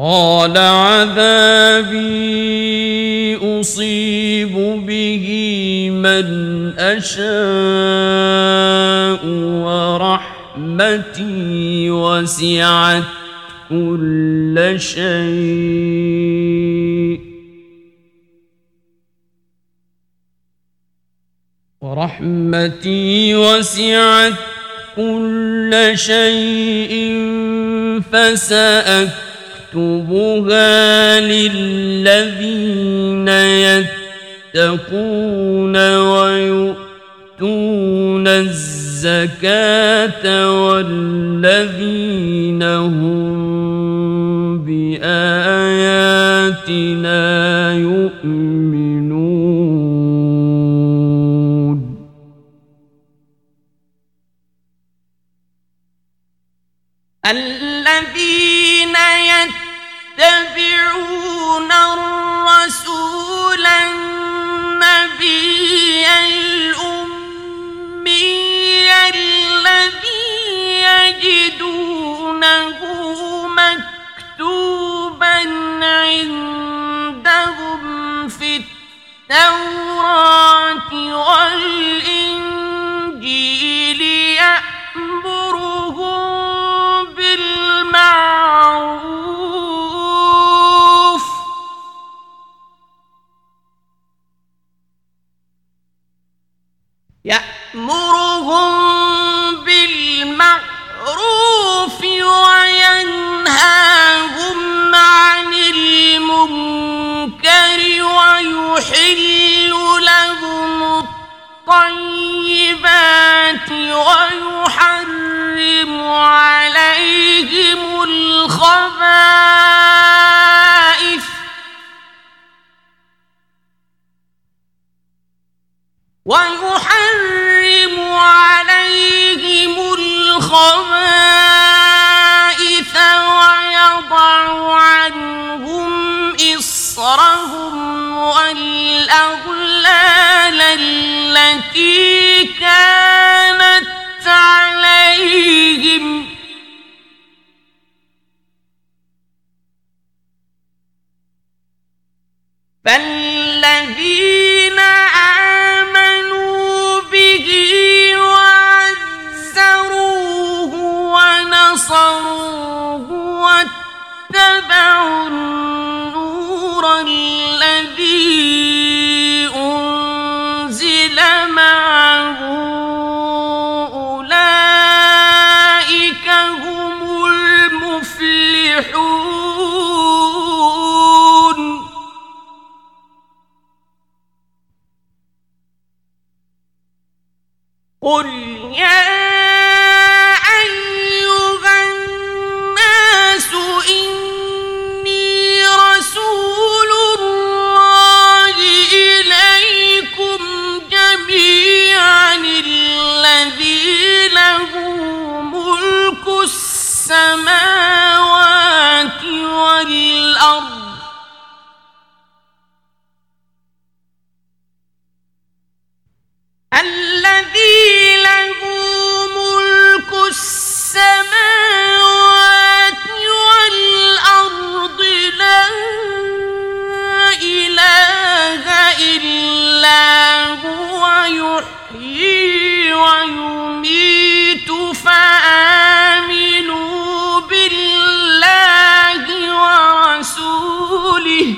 قال عذابي أصيب به من أشاء ورحمتي وسعت كل شيء. ورحمتي وسعت كل شيء فسأكتبها للذين يتقون ويؤتون الزكاة والذين هم بآخر يتبعون الرسول النبي الأمي الذي يجدونه مكتوبا عندهم في التوراة والإنجيل يأمرهم يأمرهم بالمعروف وينهاهم عن المنكر ويحل لهم الطيبات ويحرم عليهم الخبائث ويحرم عليهم الخبائث ويضع عنهم إصرهم والأغلال التي كانت عليهم فالذين ونصروه واتبعوا النور الذي أنزل معه. أولئك هم المفلحون. قل يا السماوات والأرض. الذي له ملك السماوات والأرض. لا إله إلا هو يحيي ويميت فآمنوا ورسوله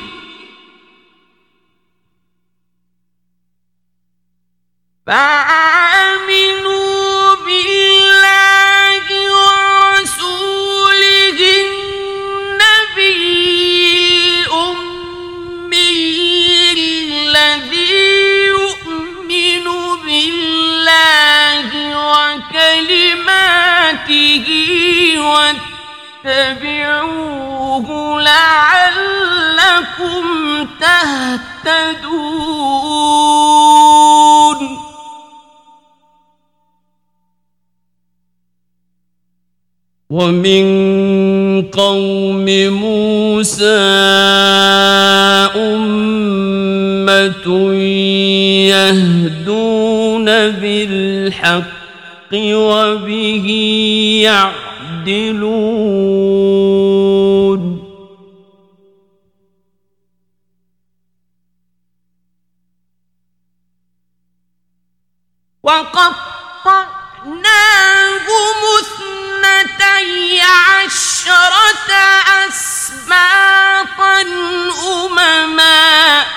فآمنوا بالله ورسوله النبي الأمي الذي يؤمن بالله وكلماته واتبعوه لعلكم تهتدون. ومن قوم موسى أمة يهدون بالحق وبه يعلمون يعدلون. وقطعناهم اثنتي عشرة أسباطا أمما.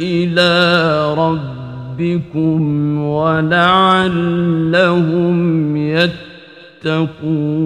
إلى ربكم ولعلهم يتقون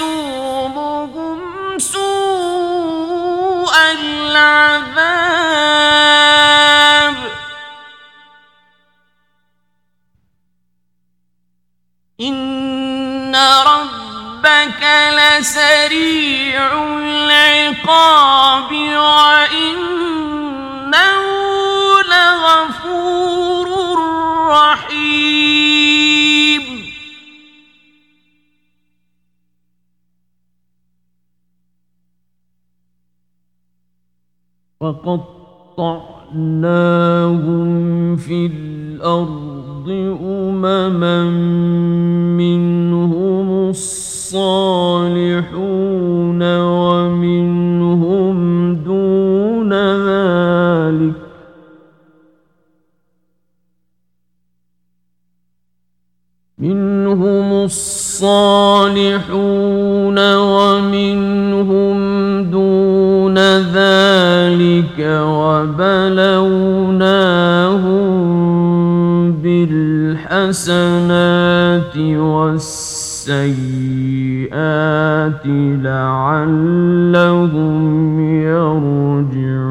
لسريع العقاب وإنه لغفور رحيم. وقطعناهم فِي الْأَرْضِ أُمَمًا مِّنْهُمُ الصَّالِحُونَ وَمِنْهُمْ دون منهم الصالحون ومنهم دون ذلك وبلوناهم بالحسنات والسيئات لعلهم يرجعون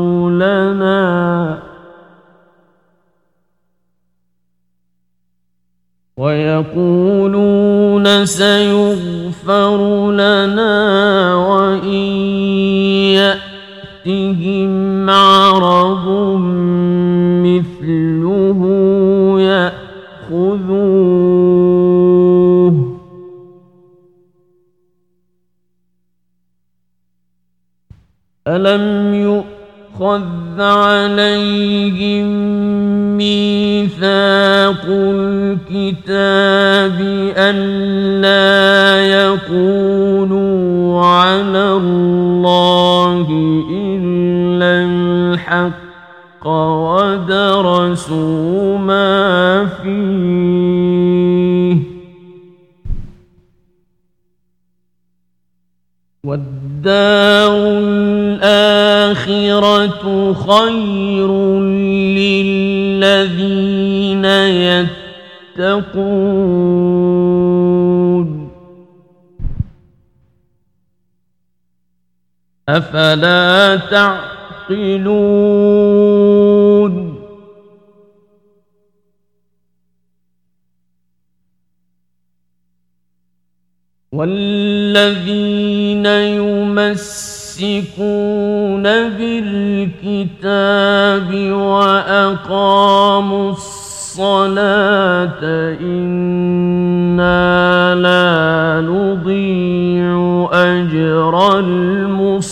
ويقولون سيغفر لنا وإن يأتهم عرض مثله يأخذوه ألم يؤخذ عليهم ميثاق الكتاب ألا يقولوا على الله إلا الحق ودرسوا ما فيه. والدار الآخرة خير للذين يتقون. أفلا تعقلون. والذين يمسون يمسكون بالكتاب وأقاموا الصلاة إنا لا نضيع أجر المصلحين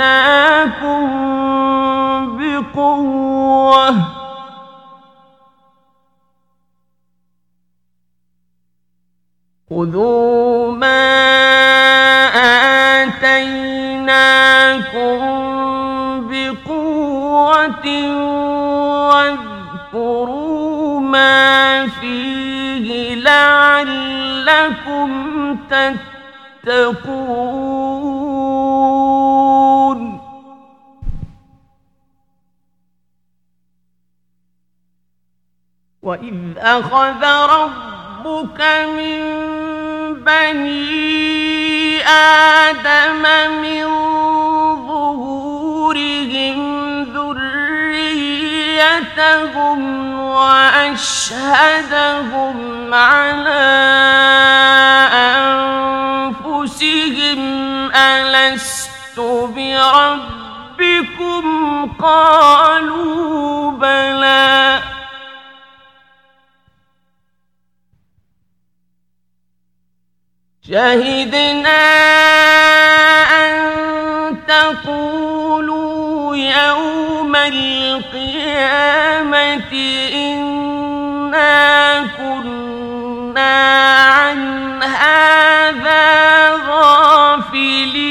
خذوا ما آتيناكم بقوة واذكروا ما فيه لعلكم تتقون. وإذ أخذ ربك من بني آدم من ظهورهم ذريتهم وأشهدهم على أنفسهم ألست بربكم؟ قالوا بلى. شهدنا أن تقولوا يوم القيامة إنا كنا عن هذا غافلين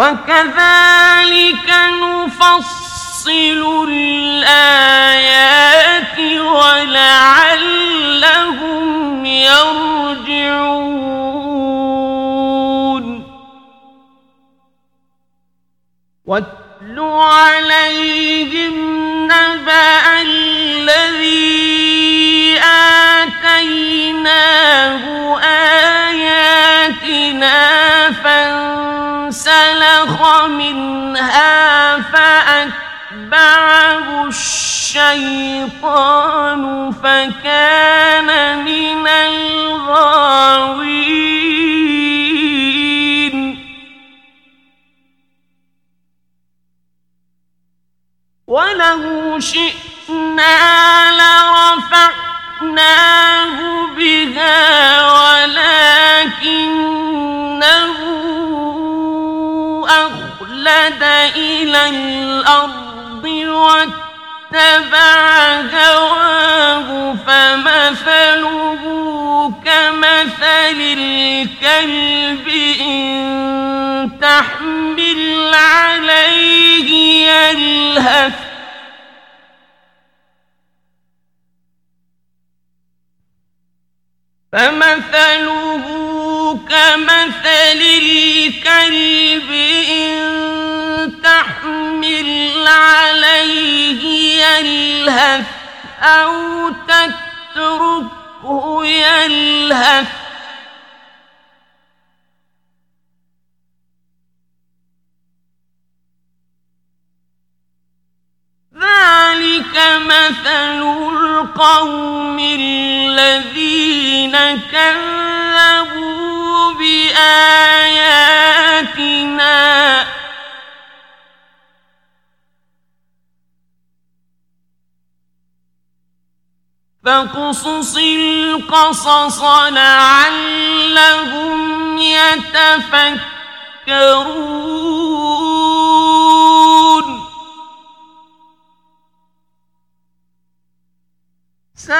وكذلك نفصل الآيات ولعلهم يرجعون واتل عليهم نبأ الذي آتيناه آياتنا فانسلخ منها فأتبعه الشيطان فكان من الغاوين ولو شئنا لرفعناه بها ولكنه أخلد إلى الأرض واتبع هواه فمثله كمثل الكلب إن تحمل عليه يلهث فمثله كمثل الكلب إن تحمل عليه يلهث أو تتركه يلهث ذلك مثل القوم الذين كذبوا بآياتنا. فاقصص القصص لعلهم يتفكرون. ساء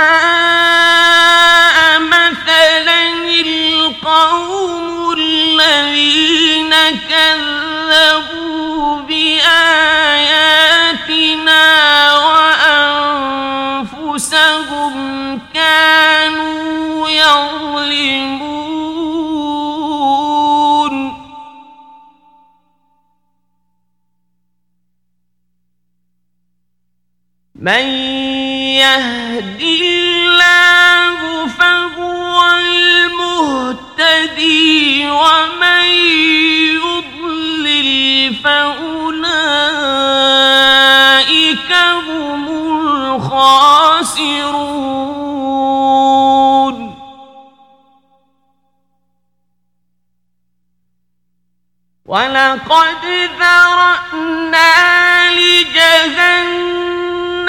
مثلا القوم الذين كذبوا بآياتنا وأنفسهم كانوا يظلمون. من يهد الله فهو المهتدي ومن يضلل فأولئك هم الخاسرون. ولقد ذرأنا لجهنم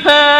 يسمعون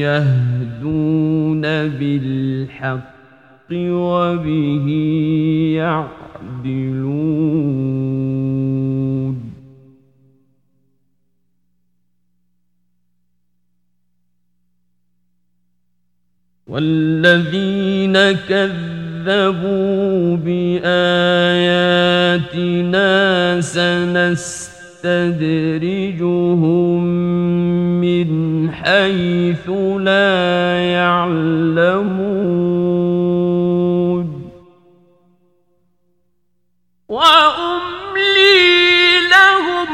يهدون بالحق وبه يعدلون والذين كذبوا بآياتنا سنستدرجهم من حيث لا يعلمون وأملي لهم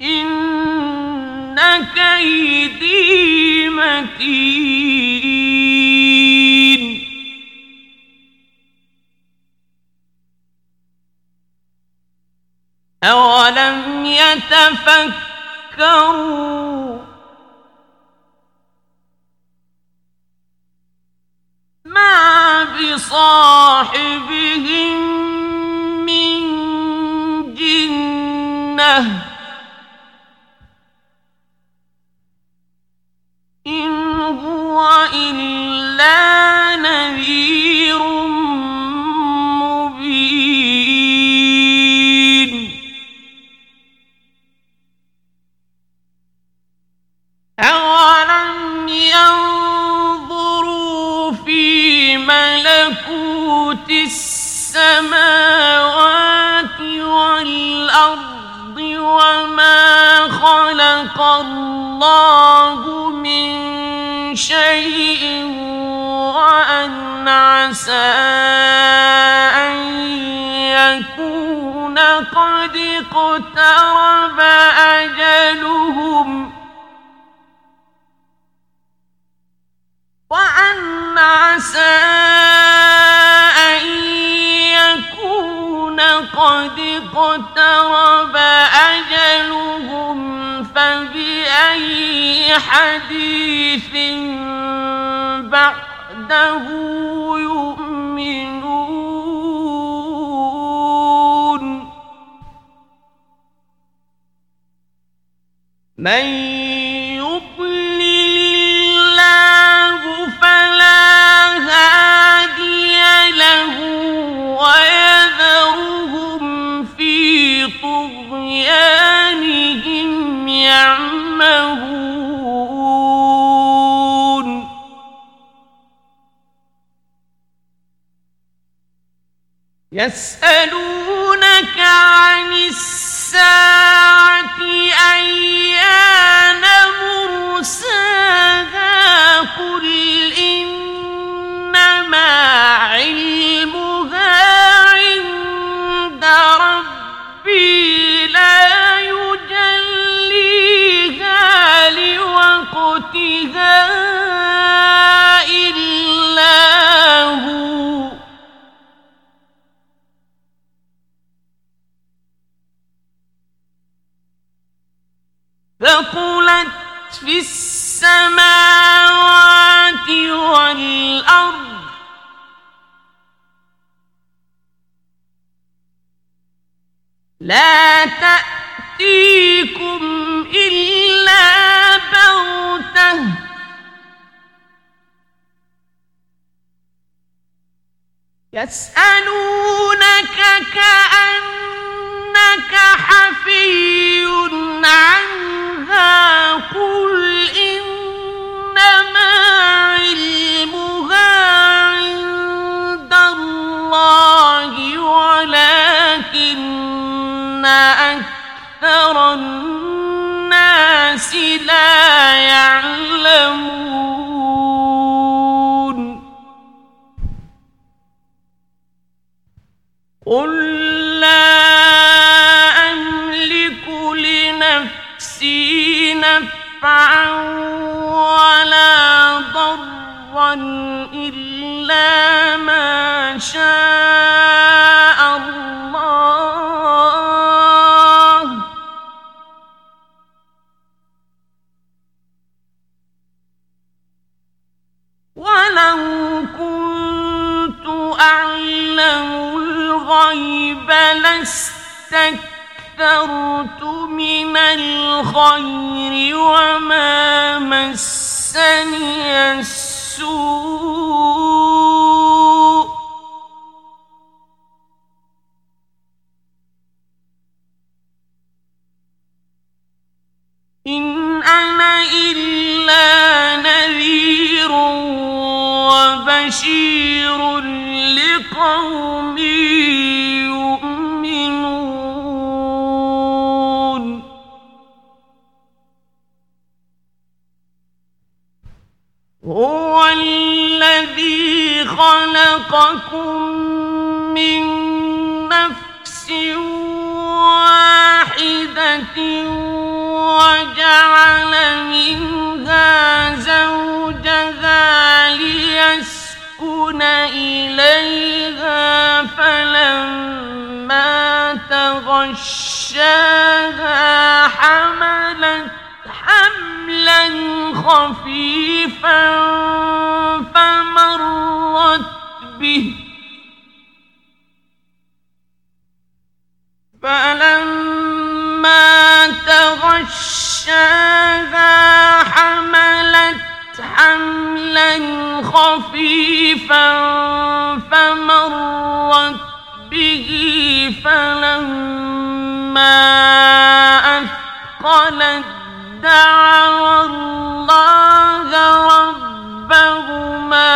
إن كيدي متين أولم يتفكروا ما بصاحبهم من جنة إن هو إلا نذير ينظروا في ملكوت السماوات والأرض وما خلق الله من شيء وأن عسى أن يكون قد اقترب أجلهم وأن عسى أن يكون قد اقترب أجلهم فبأي حديث بعده يؤمنون من يسألونك عن الساعة أيان مرساها قل إنما علمها عند ربي لا يجليها لوقتها ثقلت في السماوات والأرض. لا تأتيكم إلا بغتة. يسألونك كأن كأنك حفي عنها قل إنما علمها عند الله ولكن أكثر الناس لا يعلمون. قل لا نفعا ولا ضرا إلا ما شاء الله. ولو كنت أعلم الغيب لاستكثرت من الخير وما مسني السوء إن أنا إلا نذير وبشير لقوم هو الذي خلقكم من نفس واحدة وجعل منها زوجها ليسكن إليها فلما تغشاها حملت حملا خفيفا فمرت به فلما تغشاها حملت حملا خفيفا فمرت به فلما أثقلت دعوا الله ربهما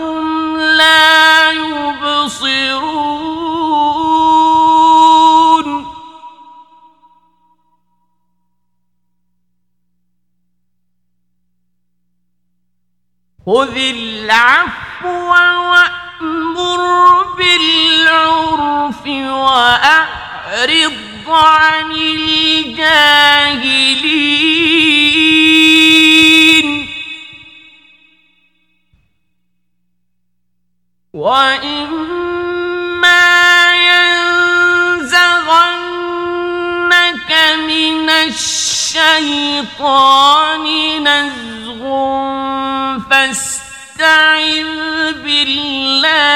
خذ العفو وأمر بالعرف وأعرض عن الجاهلين وإما ينزغنك من الشيطان نزغ فاستعذ بالله.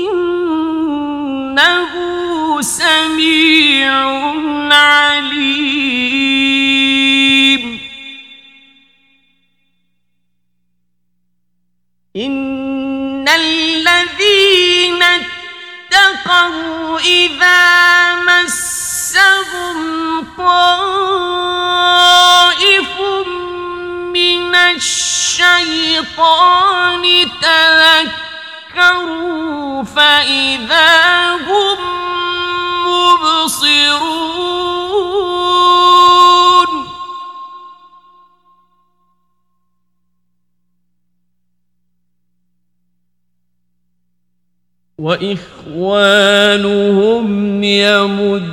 إنه سميع عليم. إن اتقوا إذا مسهم طائف من الشيطان تذكروا فإذا هم مبصرون وإخوانهم يمدونهم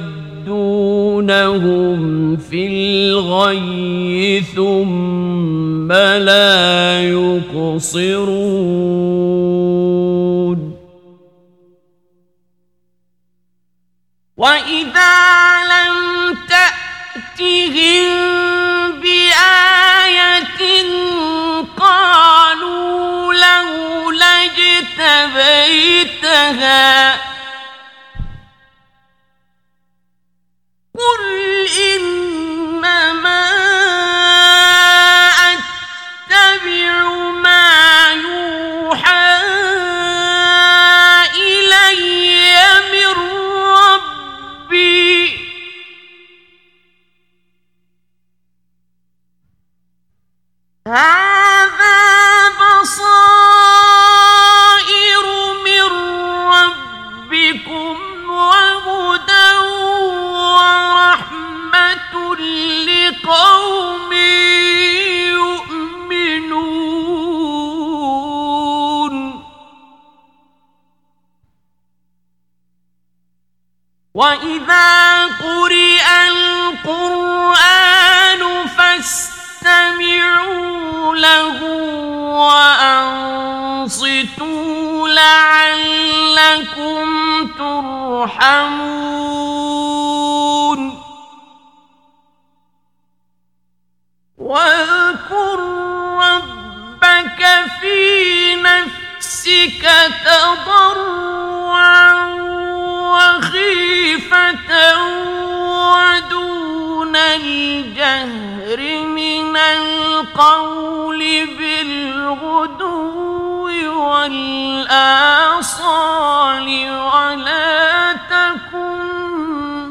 في الغي ثم لا يقصرون. وإذا لم تأتهم قالوا لولا اجتبيتها قل إنما أتبع ما يوحى إلي من ربي. هذا وإذا قرئ القرآن فاستمعوا له وأنصتوا لعلكم ترحمون. واذكر ربك في نفسك تضرعا وخيفة ودون الجهر من القول بالغدو والآصال ولا تكن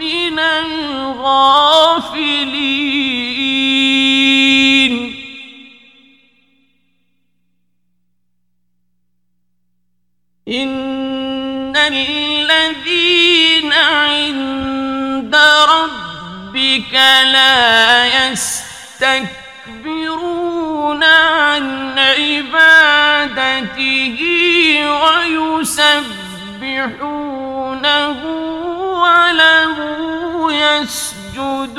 من الغافلين إن الذين عند ربك لا يستكبرون عن عبادته ويسبحون يسبحونه وله يسجدون